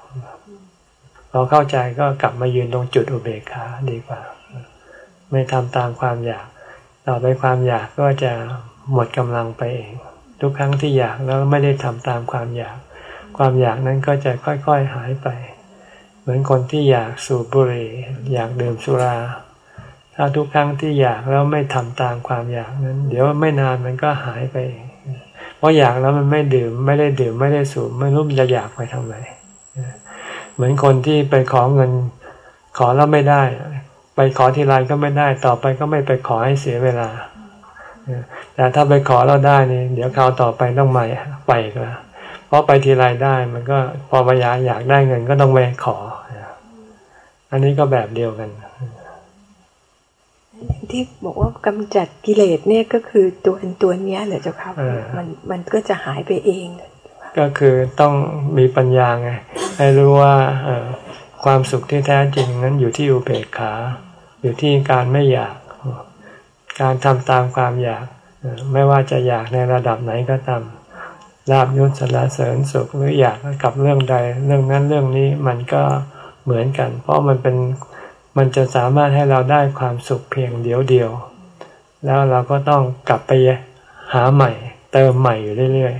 พอเข้าใจก็กลับมายืนตรงจุดอุเบกขาดีกว่า ไม่ทำตามความอยาก ต่อไปความอยากก็จะหมดกำลังไปเอง ทุกครั้งที่อยากแล้วไม่ได้ทำตามความอยาก ความอยากนั้นก็จะค่อยๆหายไป เหมือนคนที่อยากสูบบุหรี่อยากดื่มสุราถ้าทุกครั้งที่อยากแล้วไม่ทำตามความอยากนั้น เดี๋ยวไม่นานมันก็หายไปเอง ราะอยากแล้วมันไม่ดื่ม ไม่ได้ดื่มไม่ได้สูบไม่รู้มันจะอยากไปทำไมเหมือนคนที่ไปขอเงิน ขอแล้วไม่ได้ ไปขอทีไรก็ไม่ได้ต่อไปก็ไม่ไปขอให้เสียเวลาแต่ถ้าไปขอเราได้นี่เดี๋ยวคราวต่อไปต้องมาไปอีกแล้วเพราะไปทีไรได้มันก็พอพยาอยากได้เงินก็ต้องไปขอ อันนี้ก็แบบเดียวกัน ที่บอกว่ากำจัดกิเลสเนี่ยก็คือตัวตัวเนี้ยเหรอเจ้าครับมันมันก็จะหายไปเอง ก็คือต้องมีปัญญาไงให้รู้ว่าความสุขที่แท้จริงนั้นอยู่ที่อุเบกขา อยู่ที่การไม่อยาก การทำตามความอยาก ไม่ว่าจะอยากในระดับไหนก็ตามลาบยศสารเสริญสุขหรืออยากกับเรื่องใด เรื่องนั้นเรื่องนี้มันก็เหมือนกัน เพราะมันเป็น มันจะสามารถให้เราได้ความสุขเพียงเดียวเดียว แล้วเราก็ต้องกลับไปหาใหม่ เติมใหม่อยู่เรื่อย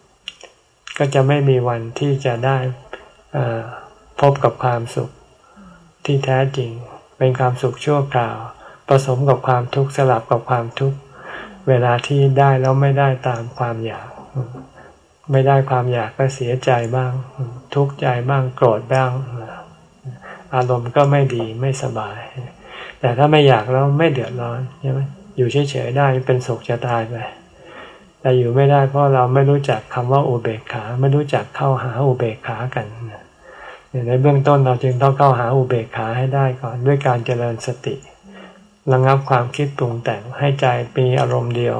ๆ ก็จะไม่มีวันที่จะได้พบกับความสุขที่แท้จริง เป็นความสุขชั่วคราว ผสมกับความทุกข์สลับกับความทุกข์เวลาที่ได้แล้วไม่ได้ตามความอยาก ไม่ได้ความอยากก็เสียใจบ้าง ทุกข์ใจบ้างโกรธบ้าง อารมณ์ก็ไม่ดีไม่สบาย แต่ถ้าไม่อยากแล้วไม่เดือดร้อนใช่ไหมอยู่เฉยๆได้เป็นสุขจะตายไปแต่อยู่ไม่ได้เพราะเราไม่รู้จักคำว่าอุเบกขา ไม่รู้จักเข้าหาอุเบกขากันในเบื้องต้นเราจึงต้องเข้าหาอุเบกขาให้ได้ก่อนด้วยการเจริญสติระงับความคิดปรุงแต่งให้ใจมีอารมณ์เดียว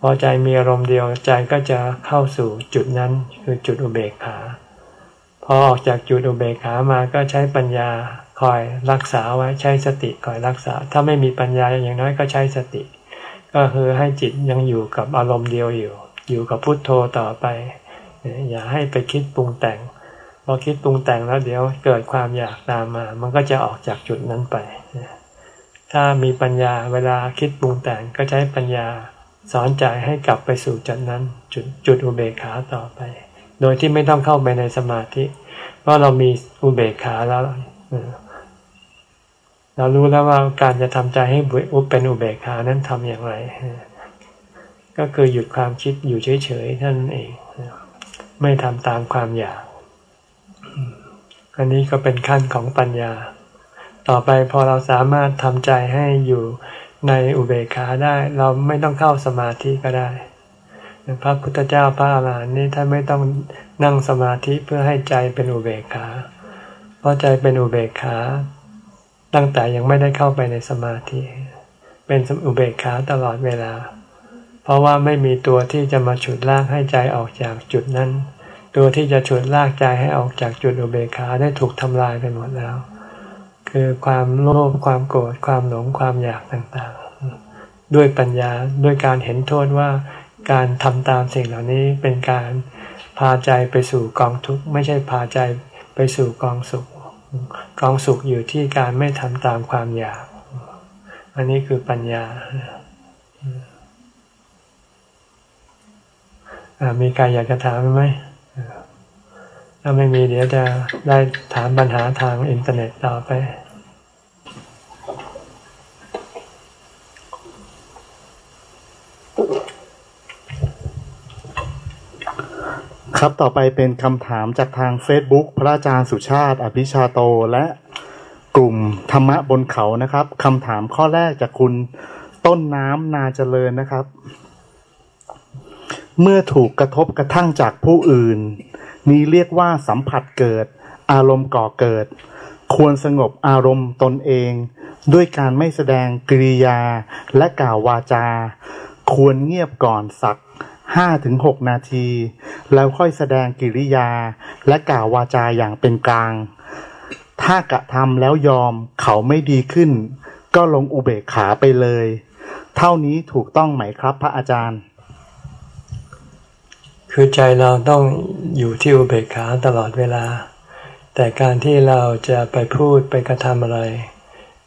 พอใจมีอารมณ์เดียวใจก็จะเข้าสู่จุดนั้นคือจุดอุเบกขา พอออกจากจุดอุเบกขามาก็ใช้ปัญญาคอยรักษาไว้ใช้สติคอยรักษา ถ้าไม่มีปัญญาอย่างน้อยก็ใช้สติ ก็คือให้จิตยังอยู่กับอารมณ์เดียวอยู่ อยู่กับพุทโธต่อไป อย่าให้ไปคิดปรุงแต่งพอคิดปรุงแต่งแล้วเดี๋ยวเกิดความอยากตามมา มันก็จะออกจากจุดนั้นไป ถ้ามีปัญญาเวลาคิดปรุงแต่งก็ใช้ปัญญาสอนใจให้กลับไปสู่จุดนั้น จุดจุดอุเบกขาต่อไป โดยที่ไม่ต้องเข้าไปในสมาธิ เพราะเรามีอุเบกขาแล้วเรารู้แล้วว่าการจะทำใจให้อุเป็นอุเบกขานั้นทำอย่างไร ก็คือหยุดความคิดอยู่เฉยๆท่านเอง ไม่ทำตามความอยาก อันนี้ก็เป็นขั้นของปัญญา ต่อไปพอเราสามารถทำใจให้อยู่ในอุเบกขาได้ เราไม่ต้องเข้าสมาธิก็ได้ พระพุทธเจ้าพระอาหารหันต์นี่ท่านไม่ต้องนั่งสมาธิเพื่อให้ใจเป็นอุเบกขา เพราะใจเป็นอุเบกขา ตั้งแต่ยังไม่ได้เข้าไปในสมาธิ เป็นอุเบกขาตลอดเวลา เพราะว่าไม่มีตัวที่จะมาฉุดลากให้ใจออกจากจุดนั้น ตัวที่จะฉุดลากใจให้ออกจากจุดอุเบกขาได้ถูกทำลายไปหมดแล้ว คือความโลภความโกรธความหลงความอยากต่างๆ ด้วยปัญญาด้วยการเห็นโทษว่า การทำตามสิ่งเหล่านี้เป็นการพาใจไปสู่กองทุกข์ไม่ใช่พาใจไปสู่กองสุข กองสุขอยู่ที่การไม่ทำตามความอยาก อันนี้คือปัญญามีใครอยากจะถามไหมถ้าไม่มีเดี๋ยวจะได้ถามปัญหาทางอินเทอร์เน็ตต่อไป ครับต่อไปเป็นคำถามจากทาง Facebook พระอาจารย์สุชาติ อภิชาโตและกลุ่มธรรมะบนเขานะครับคำถามข้อแรกจากคุณต้นน้ำนาเจริญนะครับ เมื่อถูกกระทบกระทั่งจากผู้อื่น นี้เรียกว่าสัมผัสเกิด อารมณ์ก่อเกิด ควรสงบอารมณ์ตนเอง ด้วยการไม่แสดงกริยาและกล่าววาจา ควรเงียบก่อนสัก ห้าถึงหกนาที แล้วค่อยแสดงกิริยา และกล่าววาจาอย่างเป็นกลาง ถ้ากระทำแล้วยอมเขาไม่ดีขึ้น ก็ลงอุเบกขาไปเลย เท่านี้ถูกต้องไหมครับพระอาจารย์ คือใจเราต้องอยู่ที่อุเบกขาตลอดเวลา แต่การที่เราจะไปพูดไปกระทำอะไร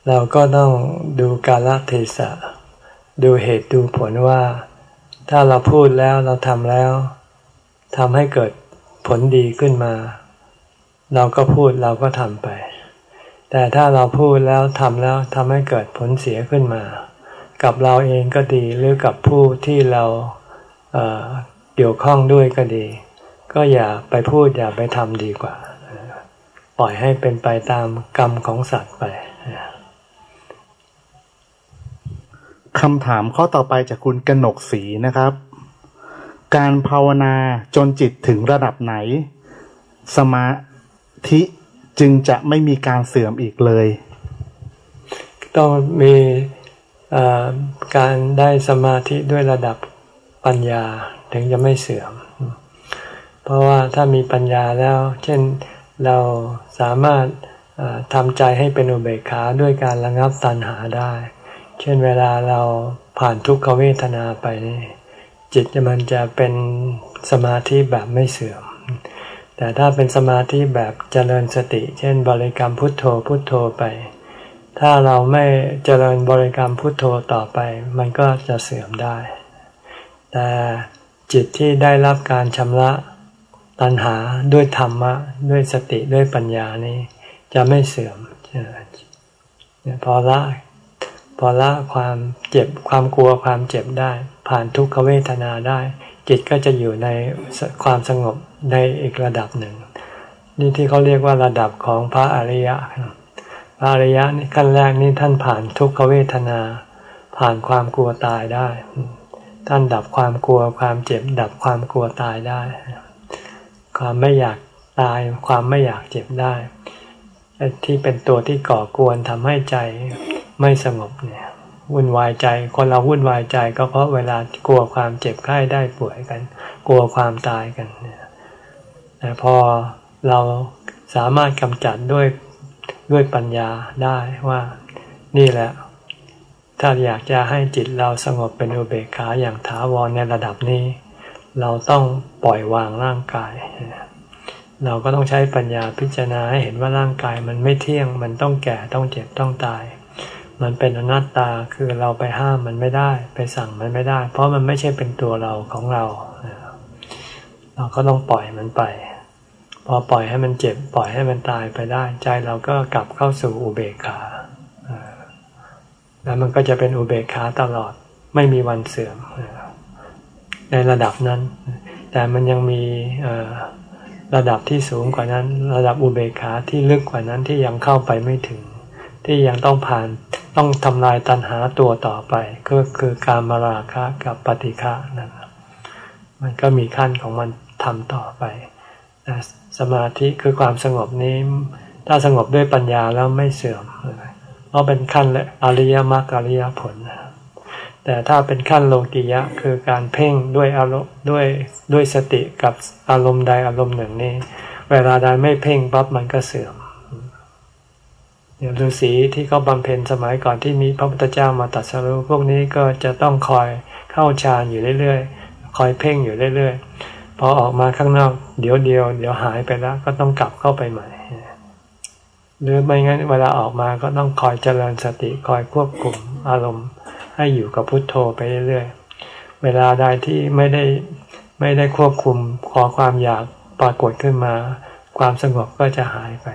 เราก็ต้องดูกาลเทศะดูเหตุดูผลว่า ถ้าเราพูดแล้วเราทำแล้วทำให้เกิดผลดีขึ้นมา เราก็พูดเราก็ทำไป แต่ถ้าเราพูดแล้วทำแล้วทำให้เกิดผลเสียขึ้นมา กับเราเองก็ดีหรือกับผู้ที่เราเเกี่ยวข้องด้วยก็ดี ก็อย่าไปพูดอย่าไปทำดีกว่า ปล่อยให้เป็นไปตามกรรมของสัตว์ไป คำถามข้อต่อไปจากคุณกนกศรีนะครับ การภาวนาจนจิตถึงระดับไหน สมาธิจึงจะไม่มีการเสื่อมอีกเลย ต้องมีการได้สมาธิด้วยระดับปัญญาถึงจะไม่เสื่อม เพราะว่าถ้ามีปัญญาแล้ว เช่นเราสามารถทำใจให้เป็นอุเบกขาด้วยการระงับตัณหาได้ เช่นเวลาเราผ่านทุกขเวทนาไปนี่จิตมันจะเป็นสมาธิแบบไม่เสื่อม แต่ถ้าเป็นสมาธิแบบเจริญสติ เช่นบริกรรมพุทโธพุทโธไป ถ้าเราไม่เจริญบริกรรมพุทโธต่อไป มันก็จะเสื่อมได้ แต่จิตที่ได้รับการชำระตัณหาด้วยธรรมะ ด้วยสติด้วยปัญญานี้ จะไม่เสื่อมพอละ พอละความเจ็บความกลัวความเจ็บได้ ผ่านทุกขเวทนาได้ จิตก็จะอยู่ในความสงบในอีกระดับหนึ่ง นี่ที่เขาเรียกว่าระดับของพระอริยะ พระอริยะนี่ขั้นแรกนี่ท่านผ่านทุกขเวทนา ผ่านความกลัวตายได้ ท่านดับความกลัวความเจ็บ ดับความกลัวตายได้ ความไม่อยากตายความไม่อยากเจ็บได้ที่เป็นตัวที่ก่อกวนทำให้ใจ ไม่สงบเนี่ยวุ่นวายใจคนเราวุ่นวายใจก็เพราะเวลากลัวความเจ็บไข้ได้ป่วยกัน กลัวความตายกันเนี่ยแต่พอเราสามารถกำจัดด้วยด้วยปัญญาได้ว่านี่แหละ ถ้าอยากจะให้จิตเราสงบเป็นอุเบกขาอย่างถาวรในระดับนี้ เราต้องปล่อยวางร่างกาย เราก็ต้องใช้ปัญญาพิจารณาให้เห็นว่าร่างกายมันไม่เที่ยงมันต้องแก่ต้องเจ็บต้องตาย มันเป็นอนัตตาคือเราไปห้ามมันไม่ได้ ไปสั่งมันไม่ได้ เพราะมันไม่ใช่เป็นตัวเราของเรา เราก็ต้องปล่อยมันไป พอปล่อยให้มันเจ็บ ปล่อยให้มันตายไปได้ ใจเราก็กลับเข้าสู่อุเบกขาแล้วมันก็จะเป็นอุเบกขาตลอดไม่มีวันเสื่อมในระดับนั้น แต่มันยังมีระดับที่สูงกว่านั้น ระดับอุเบกขาที่ลึกกว่านั้นที่ยังเข้าไปไม่ถึง ที่ยังต้องผ่านต้องทำลายตัณหาตัวต่อไป ก็คือการมาราคะกับปฏิฆะนั่นมันก็มีขั้นของมันทำต่อไปสมาธิคือความสงบนี้ ถ้าสงบด้วยปัญญาแล้วไม่เสื่อมเพราะเป็นขั้นอริยมรรคอริยผลแต่ถ้าเป็นขั้นโลกิยะคือการเพ่งด้วยอารมณ์ด้วยด้วยสติกับอารมณ์ใดอารมณ์หนึ่งนี้ เวลาใดไม่เพ่งปั๊บมันก็เสื่อม อย่างฤาษีที่เขาบำเพ็ญสมัยก่อนที่มีพระพุทธเจ้ามาตัดสรุพวกนี้ก็จะต้องคอยเข้าฌานอยู่เรื่อยๆ คอยเพ่งอยู่เรื่อยๆ พอออกมาข้างนอกเดี๋ยวเดียวเดี๋ยวหายไปแล้ว ก็ต้องกลับเข้าไปใหม่ หรือไม่งั้นเวลาออกมาก็ต้องคอยเจริญสติคอยควบคุมอารมณ์ ให้อยู่กับพุทโธไปเรื่อยๆ เวลาใดที่ไม่ได้ไม่ได้ควบคุมขอความอยากปรากฏขึ้นมา ความสงบก็จะหายไป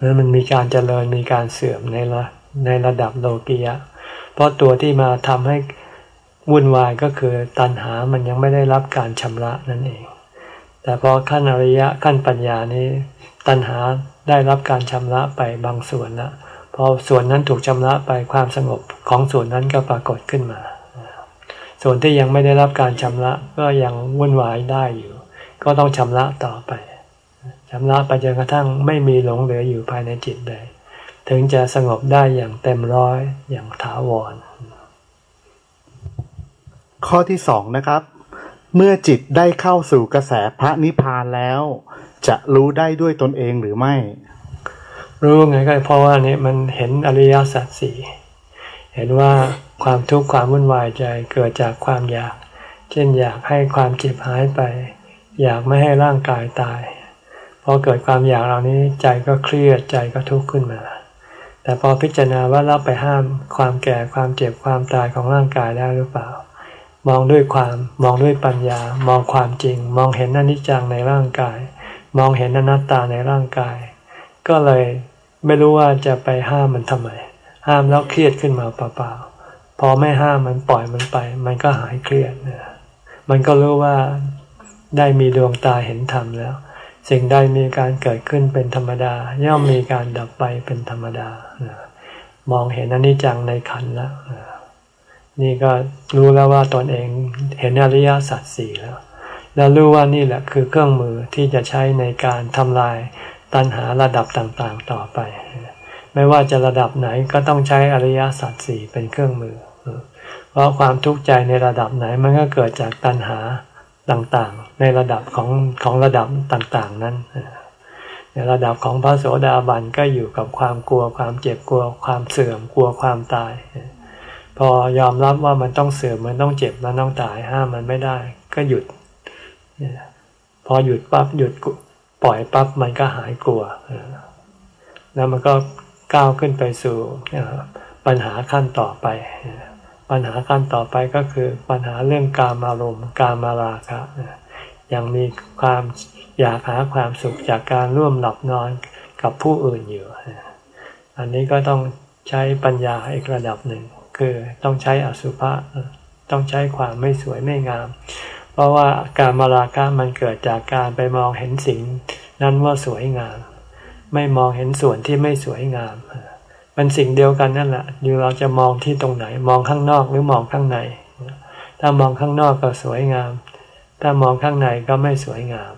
แล้วมันมีการเจริญมีการเสื่อมในระในระดับโลกียะ เพราะตัวที่มาทำให้วุ่นวายก็คือตัณหามันยังไม่ได้รับการชำระนั่นเอง แต่พอขั้นอริยะขั้นปัญญานี้ ตัณหาได้รับการชำระไปบางส่วนละพอส่วนนั้นถูกชำระไปความสงบของส่วนนั้นก็ปรากฏขึ้นมา ส่วนที่ยังไม่ได้รับการชำระก็ยังวุ่นวายได้อยู่ ก็ต้องชำระต่อไป ชำระไปจนกระทั่งไม่มีหลงเหลืออยู่ภายในจิตเลย ถึงจะสงบได้อย่างเต็มร้อยอย่างถาวร ข้อที่สองนะครับ เมื่อจิตได้เข้าสู่กระแสพระนิพพานแล้ว จะรู้ได้ด้วยตนเองหรือไม่ รู้ไงก็เพราะว่านี่มันเห็นอริยสัจสี่เห็นว่าความทุกข์ความวุ่นวายใจเกิดจากความอยาก เช่นอยากให้ความเจ็บหายไป อยากไม่ให้ร่างกายตายพ อเกิดความอยากเหล่านี้ใจก็เครียดใจก็ทุกข์ขึ้นมา แต่พอพิจารณาว่าเราไปห้ามความแก่ความเจ็บความตายของร่างกายได้หรือเปล่า มองด้วยความมองด้วยปัญญา มองความจริง มองเห็นอนิจจังในร่างกาย มองเห็นอนัตตาในร่างกาย ก็เลยไม่รู้ว่าจะไปห้ามมันทำไม ห้ามแล้วเครียดขึ้นมาเปล่าๆพอไม่ห้ามมันปล่อยมันไป มันก็หายเครียดนะมันก็รู้ว่าได้มีดวงตาเห็นธรรมแล้ว สิ่งใดมีการเกิดขึ้นเป็นธรรมดา ย่อมมีการดับไปเป็นธรรมดามองเห็นอนิจจังในขันแล้วนะนี่ก็รู้แล้วว่าตนเองเห็นอริยสัจสี่แล้ว แล้วรู้ว่านี่แหละคือเครื่องมือที่จะใช้ในการทำลายตัณหาระดับต่างๆต่อไป ไม่ว่าจะระดับไหนก็ต้องใช้อริยสัจสี่เป็นเครื่องมือ เพราะความทุกข์ใจในระดับไหนมันก็เกิดจากตัณหา ต่างๆ ในระดับของของระดับต่างๆนั้นในระดับของพระโสดาบันก็อยู่กับความกลัวความเจ็บกลัวความเสื่อมกลัวความตาย พอยอมรับว่ามันต้องเสื่อมมันต้องเจ็บมันต้องตายห้ามมันไม่ได้ ก็หยุด พอหยุดปั๊บหยุดปล่อยปั๊บมันก็หายกลัวแล้วมันก็ก้าวขึ้นไปสู่ปัญหาขั้นต่อไป ปัญหาขั้นต่อไปก็คือปัญหาเรื่องการอารมณ์การมาราคะยังมีความอยากหาความสุขจากการร่วมหลับนอนกับผู้อื่นอยู่ อันนี้ก็ต้องใช้ปัญญาอีกระดับหนึ่ง คือต้องใช้อสุภะต้องใช้ความไม่สวยไม่งาม เพราะว่าการมาราคะมันเกิดจากการไปมองเห็นสิ่งนั้นว่าสวยงาม ไม่มองเห็นส่วนที่ไม่สวยงามเป็นสิ่งเดียวกันนั่นแหละอยู่เราจะมองที่ตรงไหน มองข้างนอกหรือมองข้างใน ถ้ามองข้างนอกก็สวยงาม ถ้ามองข้างในก็ไม่สวยงาม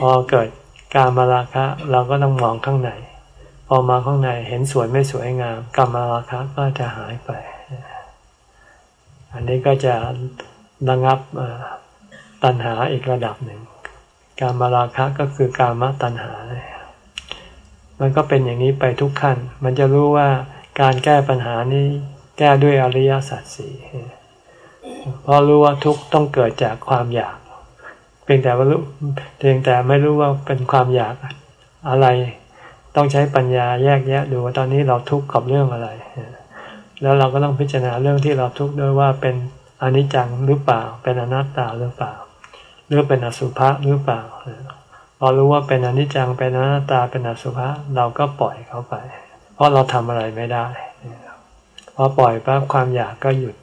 พอเกิดการมาราคะ เราก็ต้องมองข้างใน พอมาข้างในเห็นสวยไม่สวยงามการมาราคะก็จะหายไป อันนี้ก็จะระงับตัณหาอีกระดับหนึ่ง การมาราคะก็คือการมตัณหาเลย มันก็เป็นอย่างนี้ไปทุกขั้น มันจะรู้ว่าการแก้ปัญหานี้แก้ด้วยอริยสัจสี่เพราะรู้ว่าทุกต้องเกิดจากความอยาก เพียงแต่ว่ารู้เพียงแต่ไม่รู้ว่าเป็นความอยากอะไร ต้องใช้ปัญญาแยกแยะดูว่าตอนนี้เราทุกข์กับเรื่องอะไร แล้วเราก็ต้องพิจารณาเรื่องที่เราทุกข์ด้วยว่าเป็นอนิจจังหรือเปล่า เป็นอนัตตาหรือเปล่า หรือเป็นอสุภะหรือเปล่า พอรู้ว่าเป็นอนิจจังเป็นอนัตตาเป็นอสุภะเราก็ปล่อยเขาไป เพราะเราทำอะไรไม่ได้พอปล่อยปั๊บความอยากก็หยุด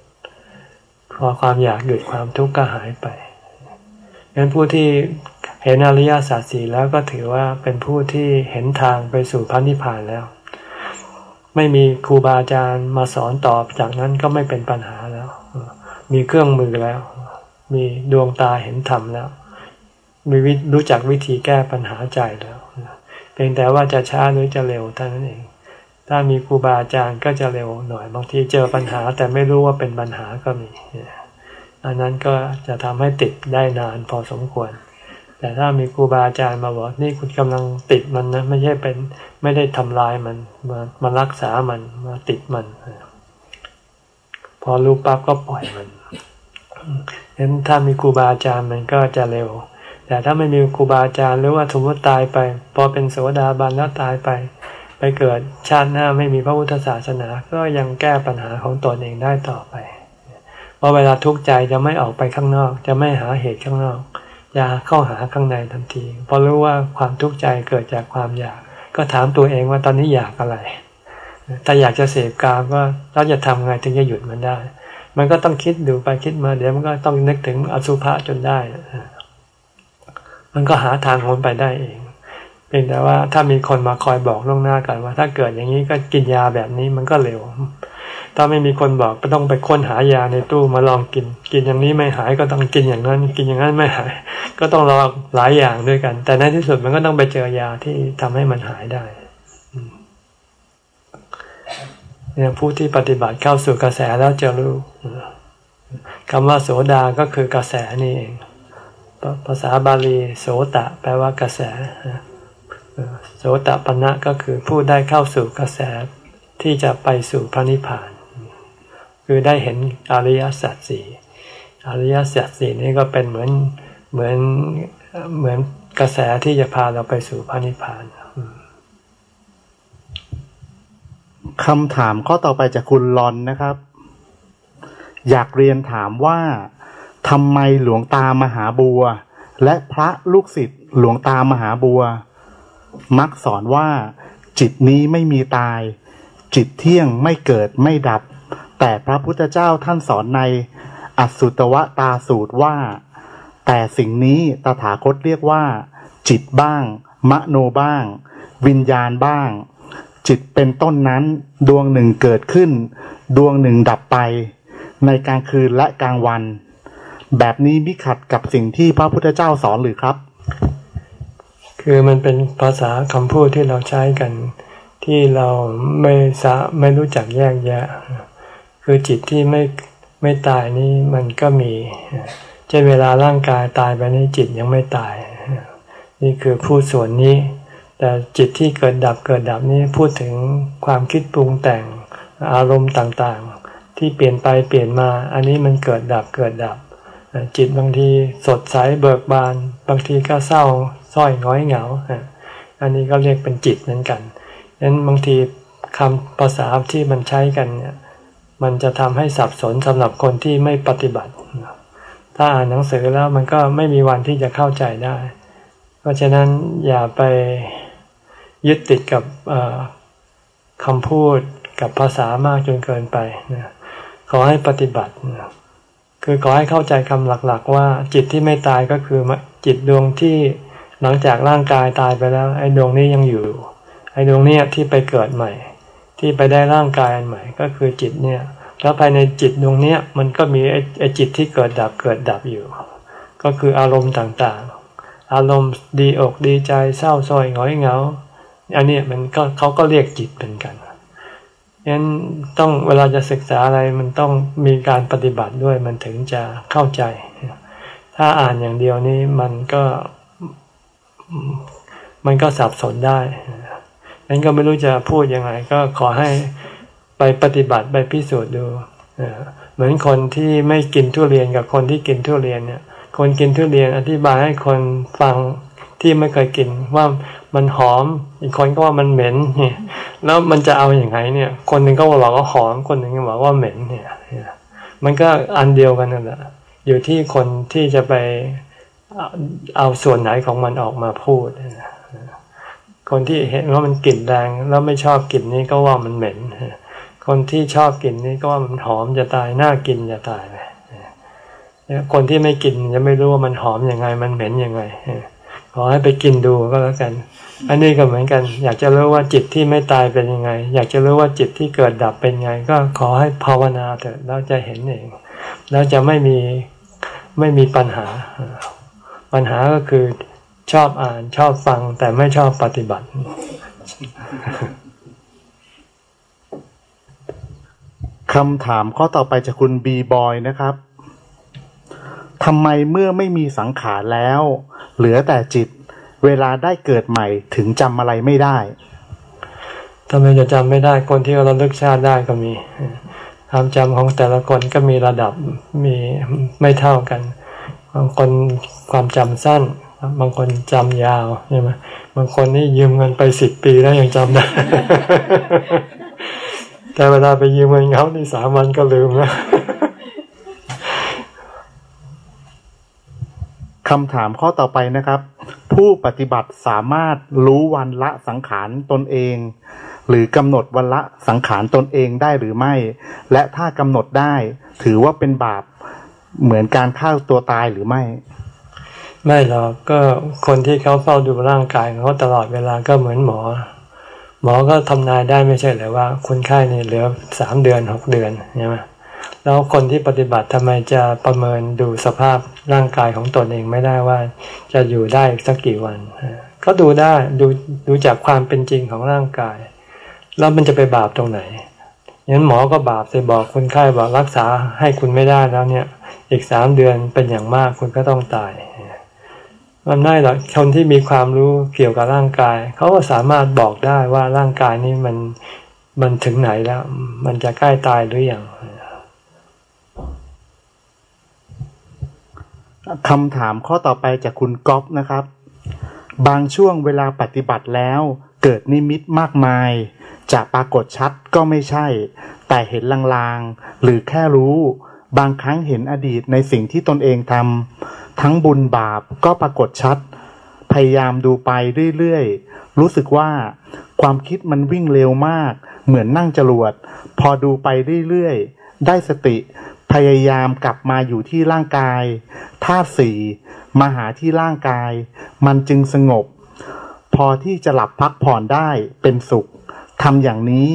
พอความอยากหยุดความทุกข์ก็หายไปงั้นผู้ที่เห็นอริยสัจสี่แล้วก็ถือว่าเป็นผู้ที่เห็นทางไปสู่พระนิพพานแล้ว ไม่มีครูบาอาจารย์มาสอนตอบจากนั้นก็ไม่เป็นปัญหาแล้ว มีเครื่องมือแล้ว มีดวงตาเห็นธรรมแล้ว มีรู้จักวิธีแก้ปัญหาใจแล้วเพียงแต่ว่าจะช้าหรือจะเร็วเท่านั้นเอง ถ้ามีครูบาอาจารย์ก็จะเร็วหน่อยบางทีเจอปัญหาแต่ไม่รู้ว่าเป็นปัญหาก็มีอันนั้นก็จะทำให้ติดได้นานพอสมควร แต่ถ้ามีครูบาอาจารย์มาบอกนี่คุณกำลังติดมันนะไม่ใช่เป็นไม่ได้ทำลายมันมามารักษามันมาติดมันพอรู้ปั๊บก็ปล่อยมันเห็นถ้ามีครูบาอาจารย์มันก็จะเร็ว แต่ถ้าไม่มีครูบาอาจารย์หรือว่าสมมติตายไป พอเป็นโสดาบันแล้วตายไป ไปเกิดชาติหน้าไม่มีพระพุทธศาสนา ก็ยังแก้ปัญหาของตนเองได้ต่อไปเพราะเวลาทุกข์ใจจะไม่ออกไปข้างนอก จะไม่หาเหตุข้างนอกจะเข้าหาข้างในทันทีพราะรู้ว่าความทุกข์ใจเกิดจากความอยาก ก็ถามตัวเองว่าตอนนี้อยากอะไร ถ้าอยากจะเสพกามก็เราจะทำไงถึงจะหยุดมันได้ มันก็ต้องคิดดูไปคิดมาเดี๋ยวมันก็ต้องนึกถึงอสุภะจนได้ มันก็หาทางหนไปได้เองเพียงแต่ว่าถ้ามีคนมาคอยบอกล่วงหน้ากันว่า ถ้าเกิดอย่างนี้ก็กินยาแบบนี้มันก็เร็ว ถ้าไม่มีคนบอกก็ต้องไปค้นหายาในตู้มาลองกิน กินอย่างนี้ไม่หายก็ต้องกินอย่างนั้น กินอย่างนั้นไม่หาย ก็ต้องรอหลายอย่างด้วยกัน แต่ในที่สุดมันก็ต้องไปเจอยาที่ทำให้มันหายได้เนี่ยผู้ที่ปฏิบัติเข้าสู่กระแสแล้วจะรู้คำว่าโสดาก็คือกระแสนี่เอง ภาษาบาลีโสตะ แปลว่ากระแสโสตปัญะก็คือผู้ได้เข้าสู่กระแสที่จะไปสู่พระนิพพาน คือได้เห็นอริยสัจสี่อริยสัจสี่นี่ก็เป็นเหมือนเหมือนเหมือนกระแสที่จะพาเราไปสู่พระนิพพานคำถามข้อต่อไปจากคุณลอนนะครับ อยากเรียนถามว่า ทำไมหลวงตามหาบัว และพระลูกศิษย์หลวงตามหาบัว มักสอนว่า จิตนี้ไม่มีตาย จิตเที่ยงไม่เกิดไม่ดับ แต่พระพุทธเจ้าท่านสอนใน อสุตวตาสูตรว่า แต่สิ่งนี้ตถาคตเรียกว่า จิตบ้าง มโนบ้าง วิญญาณบ้าง จิตเป็นต้นนั้นดวงหนึ่งเกิดขึ้น ดวงหนึ่งดับไป ในกลางคืนและกลางวัน แบบนี้มิขัดกับสิ่งที่พระพุทธเจ้าสอนหรือครับ คือมันเป็นภาษาคำพูดที่เราใช้กัน ที่เราไม่สะไม่รู้จักแยกแยะ คือจิตที่ไม่ไม่ตายนี่มันก็มีเช่นเวลาร่างกายตายไปนี่จิตยังไม่ตาย นี่คือผู้ส่วนนี้ แต่จิตที่เกิดดับเกิดดับนี้พูดถึงความคิดปรุงแต่งอารมณ์ต่างๆ ที่เปลี่ยนไปเปลี่ยนมา อันนี้มันเกิดดับเกิดดับ จิตบางทีสดใสเบิกบาน บางทีก็เศร้าส้อยง้อยเหงาอันนี้ก็เรียกเป็นจิตเหมือนกันนั้นบางทีคำภาษาที่มันใช้กันเนี่ยมันจะทำให้สับสนสำหรับคนที่ไม่ปฏิบัติ ถ้าอ่านหนังสือแล้วมันก็ไม่มีวันที่จะเข้าใจได้ เพราะฉะนั้นอย่าไปยึดติดกับคำพูดกับภาษามากจนเกินไปนะขอให้ปฏิบัตินะ คือขอให้เข้าใจคำหลักๆ ว่าจิตที่ไม่ตายก็คือจิตดวงที่หลังจากร่างกายตายไปแล้ว ไอ้ดวงนี้ยังอยู่ ไอ้ดวงนี้ที่ไปเกิดใหม่ ที่ไปได้ร่างกายอันใหม่ก็คือจิตเนี่ย แล้วภายในจิตดวงนี้มันก็มีไอ้จิตที่เกิดดับเกิดดับอยู่ ก็คืออารมณ์ต่างๆ อารมณ์ดีอกดีใจเศร้าส้อยหงอยเหงาอันนี้มันก็เขาก็เรียกจิตเป็นกัน งั้นต้องเวลาจะศึกษาอะไรมันต้องมีการปฏิบัติด้วยมันถึงจะเข้าใจ ถ้าอ่านอย่างเดียวนี้มันก็มันก็สับสนได้งั้นก็ไม่รู้จะพูดยังไง ก็ขอให้ไปปฏิบัติไปพิสูจน์ดู เหมือนคนที่ไม่กินทุเรียนกับคนที่กินทุเรียนเนี่ย คนกินทุเรียนอธิบายให้คนฟังที่ไม่เคยกินว่า มันหอม อีกคนก็ว่ามันเหม็นเนี่ยแล้วมันจะเอาอย่างไรเนี่ย คนหนึ่งก็บอกว่าหอม คนหนึ่งก็บอกว่าเหม็นเนี่ย มันก็อันเดียวกันนั่นแหละอยู่ที่คนที่จะไปเอาส่วนไหนของมันออกมาพูดคนที่เห็นว่ามันกลิ่นแรงแล้วไม่ชอบกลิ่นนี้ก็ว่ามันเหม็นคนที่ชอบกลิ่นนี้ก็ว่ามันหอมจะตายน่ากินจะตายไปคนที่ไม่กินจะไม่รู้ว่ามันหอมอยังไง มันเหม็นยังไงขอให้ไปกินดูก็แล้วกัน อันนี้ก็เหมือนกัน อยากจะรู้ว่าจิตที่ไม่ตายเป็นยังไง อยากจะรู้ว่าจิตที่เกิดดับเป็นยังไง ก็ขอให้ภาวนาเถอะแล้วจะเห็นเอง แล้วจะไม่มีไม่มีปัญหา ปัญหาก็คือชอบอ่านชอบฟังแต่ไม่ชอบปฏิบัติ คำถามข้อต่อไปจากคุณบีบอยนะครับทำไมเมื่อไม่มีสังขารแล้ว เหลือแต่จิต เวลาได้เกิดใหม่ถึงจำอะไรไม่ได้ทำไมจะจำไม่ได้คนที่เราเลิกชาติได้ก็มีความจำของแต่ละคนก็มีระดับมีไม่เท่ากัน บางคนความจำสั้น บางคนจำยาวใช่ไหมบางคนนี่ยืมเงินไปสิบปีแล้วยังจำได้ แต่เวลาไปยืมเงินเขานี่สามวันก็ลืมแล้ว คำถามข้อต่อไปนะครับ ผู้ปฏิบัติสามารถรู้วันละสังขารตนเอง หรือกำหนดวันละสังขารตนเองได้หรือไม่ และถ้ากำหนดได้ ถือว่าเป็นบาปเหมือนการฆ่าตัวตายหรือไม่ ไม่หรอกก็คนที่เขาเฝ้าดูร่างกายเขาตลอดเวลาก็เหมือนหมอ หมอก็ทำนายได้ไม่ใช่หรือว่าคนไข้นี่เหลือสามเดือนหกเดือนใช่ไหม แล้วคนที่ปฏิบัติทำไมจะประเมินดูสภาพร่างกายของตนเองไม่ได้ว่า จะอยู่ได้สักกี่วัน ก็ดูได้ดูดูจากความเป็นจริงของร่างกาย แล้วมันจะไปบาปตรงไหนงั้นหมอก็บาปไปบอกคนไข้บอกรักษาให้คุณไม่ได้แล้วเนี่ย อีกสามเดือนเป็นอย่างมากคุณก็ต้องตายมันไม่หรอกคนที่มีความรู้เกี่ยวกับร่างกายเขาก็สามารถบอกได้ว่าร่างกายนี้มันมันถึงไหนแล้ว มันจะใกล้ตายหรืออยัง คำถามข้อต่อไปจากคุณก๊อฟนะครับ บางช่วงเวลาปฏิบัติแล้วเกิดนิมิตมากมาย จะปรากฏชัดก็ไม่ใช่ แต่เห็นลางๆ หรือแค่รู้ บางครั้งเห็นอดีตในสิ่งที่ตนเองทำทั้งบุญบาปก็ปรากฏชัด พยายามดูไปเรื่อยๆ รู้สึกว่า ความคิดมันวิ่งเร็วมาก เหมือนนั่งจรวด พอดูไปเรื่อยๆ ได้สติ พยายามกลับมาอยู่ที่ร่างกายธาตุสี่มาหาที่ร่างกาย มันจึงสงบ พอที่จะหลับพักผ่อนได้เป็นสุขทำอย่างนี้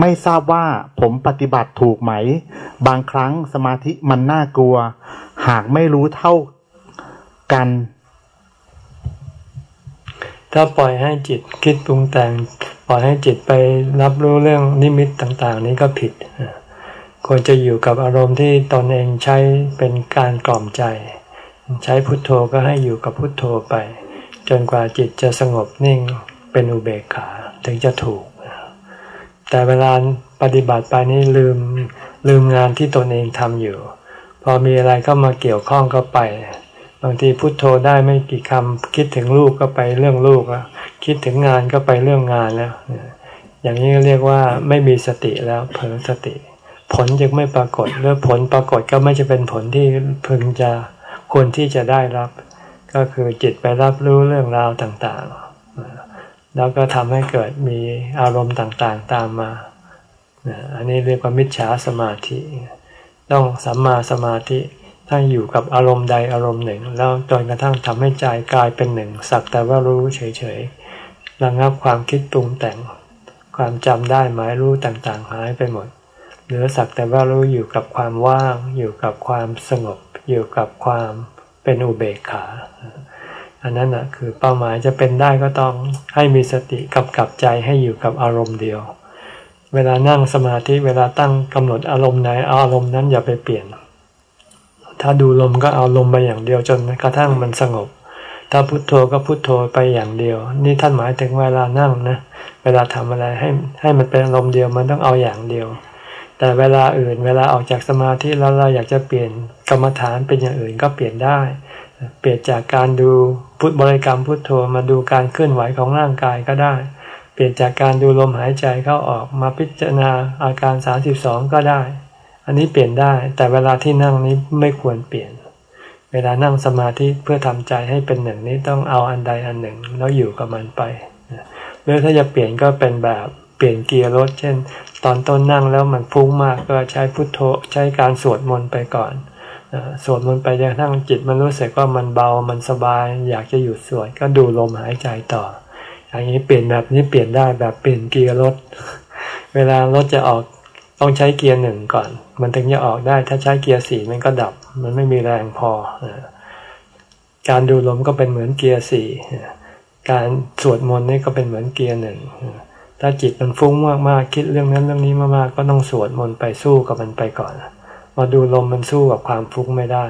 ไม่ทราบว่าผมปฏิบัติถูกไหม บางครั้งสมาธิมันน่ากลัว หากไม่รู้เท่ากัน ถ้าปล่อยให้จิตคิดปรุงแต่ง ปล่อยให้จิตไปรับรู้เรื่องนิมิตต่าง ๆ นี้ก็ผิด ควรจะอยู่กับอารมณ์ที่ตนเองใช้เป็นการกล่อมใจ ใช้พุทโธก็ให้อยู่กับพุทโธไป จนกว่าจิตจะสงบนิ่งเป็นอุเบกขาถึงจะถูก แต่เวลาปฏิบัติไปนี่ลืมลืมงานที่ตนเองทำอยู่ พอมีอะไรเข้ามาเกี่ยวข้องก็ไป บางทีพุทโธได้ไม่กี่คำคิดถึงลูกก็ไปเรื่องลูกแล้วคิดถึงงานก็ไปเรื่องงานแล้ว อย่างนี้เรียกว่าไม่มีสติแล้วเผลอสติ ผลจึงไม่ปรากฏหรือผลปรากฏก็ไม่จะเป็นผลที่พึงจะควรที่จะได้รับ ก็คือจิตไปรับรู้เรื่องราวต่างๆ แล้วก็ทำให้เกิดมีอารมณ์ต่างๆตามมา อันนี้เรียกว่ามิจฉาสมาธิ ต้องสัมมาสมาธิถ้าอยู่กับอารมณ์ใดอารมณ์หนึ่ง แล้วจนกระทั่งทำให้ใจกลายเป็นหนึ่ง สักแต่ว่ารู้เฉยๆระงับความคิดปรุงแต่งความจำได้หมายรู้ต่างๆ หายไปหมด เหรือสักแต่ว่ารู้อยู่กับความว่าง อยู่กับความสงบ อยู่กับความเป็นอุเบกขา อันนั้นนะคือเป้าหมายจะเป็นได้ก็ต้องให้มีสติกับกับใจให้อยู่กับอารมณ์เดียว เวลานั่งสมาธิเวลาตั้งกำหนดอารมณ์ไหนเอาอารมณ์นั้นอย่าไปเปลี่ยน ถ้าดูลมก็เอาลมไปอย่างเดียวจนกระทั่งมันสงบถ้าพุโทโธก็พุโทโธไปอย่างเดียว นี่ท่านหมายถึงเวลานั่งนะ เวลาทำอะไรให้ให้มันเป็นอารมณ์เดียวมันต้องเอาอย่างเดียว แต่เวลาอื่น เวลาออกจากสมาธิแล้วเราอยากจะเปลี่ยนกรรมฐานเป็นอย่างอื่นก็เปลี่ยนได้ เปลี่ยนจากการดูพุทธบริกรรมพุทโธมาดูการเคลื่อนไหวของร่างกายก็ได้ เปลี่ยนจากการดูลมหายใจเข้าออกมาพิจารณาอาการสาสิบสองก็ได้ อันนี้เปลี่ยนได้ แต่เวลาที่นั่งนี้ไม่ควรเปลี่ยน เวลานั่งสมาธิเพื่อทำใจให้เป็นหนึ่งนี้ต้องเอาอันใดอันหนึ่งแล้วอยู่กับมันไปหรือถ้าจะเปลี่ยนก็เป็นแบบ เปลี่ยนเกียร์รถ เช่น ตอนต้นนั่งแล้วมันฟุ้งมากก็ใช้พุทโธใช้การสวดมนต์ไปก่อนสวดมนต์ไปจนกระทั่งจิตมันรู้สึกว่ามันเบามันสบาย อยากจะหยุดสวดก็ดูลมหายใจต่อ อย่างนี้เปลี่ยนแบบนี้เปลี่ยนได้แบบเปลี่ยนเกียร์รถ เวลารถจะออกต้องใช้เกียร์หนึ่งก่อน มันถึงจะออกได้ถ้าใช้เกียร์สี่มันก็ดับ มันไม่มีแรงพอ การดูลมก็เป็นเหมือนเกียร์สี่การสวดมนต์นี่ก็เป็นเหมือนเกียร์หนึ่ง ถ้าจิตมันฟุ้งมากๆคิดเรื่องนั้นเรื่องนี้มากๆก็ต้องสวดมนต์ไปสู้กับมันไปก่อนมาดูลมมันสู้กับความฟุ้งไม่ได้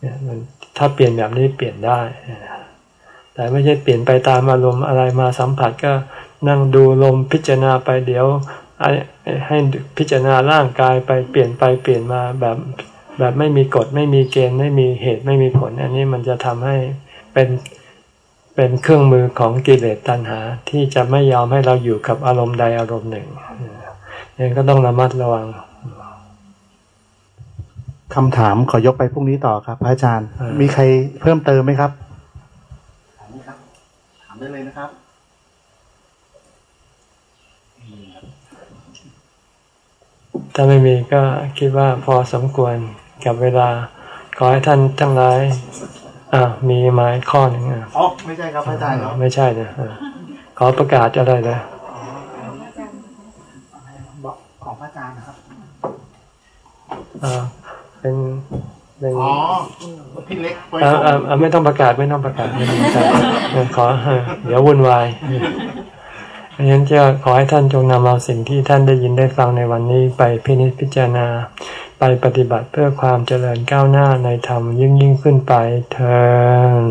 เนี่ยมันถ้าเปลี่ยนแบบนี้เปลี่ยนได้ แต่ไม่ใช่เปลี่ยนไปตามอารมณ์อะไรมาสัมผัสก็นั่งดูลมพิจารณาไปเดี๋ยวให้พิจารณาร่างกายไปเปลี่ยนไปเปลี่ยนมาแบบแบบไม่มีกฎไม่มีเกณฑ์ไม่มีเหตุไม่มีผล อันนี้มันจะทำให้เป็น เป็นเครื่องมือของกิเลสตัณหาที่จะไม่ยอมให้เราอยู่กับอารมณ์ใดอารมณ์หนึ่งนี่ก็ต้องระมัดระวังคำถามขอยกไปพรุ่งนี้ต่อครับพระอาจารย์ มีใครเพิ่มเติมไหมครับถามครับ ถามได้เลยนะครับถ้าไม่มีก็คิดว่าพอสมควรกับเวลา ขอให้ท่านทั้งหลาย อ่ามีไม้ข้อหนึ่งอะอ๋อไม่ใช่ครับอาจารย์ครับไม่ใช่นะขอประกาศอะไรนะบอกของพระอาจารย์นะครับอ่าเป็นเป็นอ๋อพี่เล็กไว้อ่าอ่าอ่าไม่ต้องประกาศไม่ต้องประกาศไม่ต้องประกาศเออขอเออเดี๋ยววุ่นวายเพราะฉะนั้นจะขอให้ท่านจงนำเอาสิ่งที่ท่านได้ยินได้ฟังในวันนี้ไปพินิจพิจารณาไป ปฏิบัติเพื่อความเจริญก้าวหน้าในธรรมยิ่งยิ่งขึ้นไปเธอ